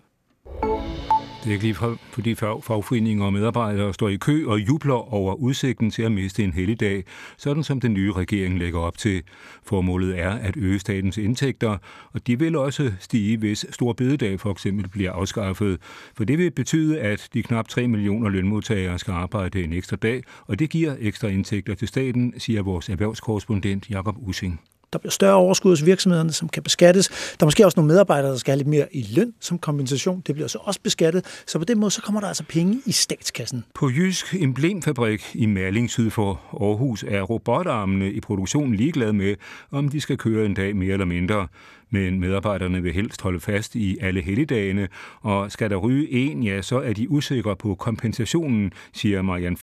Det er ikke lige fordi fagforeninger og medarbejdere står i kø og jubler over udsigten til at miste en helligdag, sådan som den nye regering lægger op til. Formålet er at øge statens indtægter, og de vil også stige, hvis stor bededag for eksempel bliver afskaffet. For det vil betyde, at de knap 3 millioner lønmodtagere skal arbejde en ekstra dag, og det giver ekstra indtægter til staten, siger vores erhvervskorrespondent Jakob Using. Der bliver større overskud hos virksomhederne, som kan beskattes. Der er måske også nogle medarbejdere, der skal have lidt mere i løn som kompensation. Det bliver så også beskattet. Så på den måde, så kommer der altså penge i statskassen. På Jysk Emblemfabrik i Merling syd for Aarhus er robotarmene i produktionen ligeglade med, om de skal køre en dag mere eller mindre. Men medarbejderne vil helst holde fast i alle helligdagene, og skal der ryge en, ja, så er de usikre på kompensationen, siger Marianne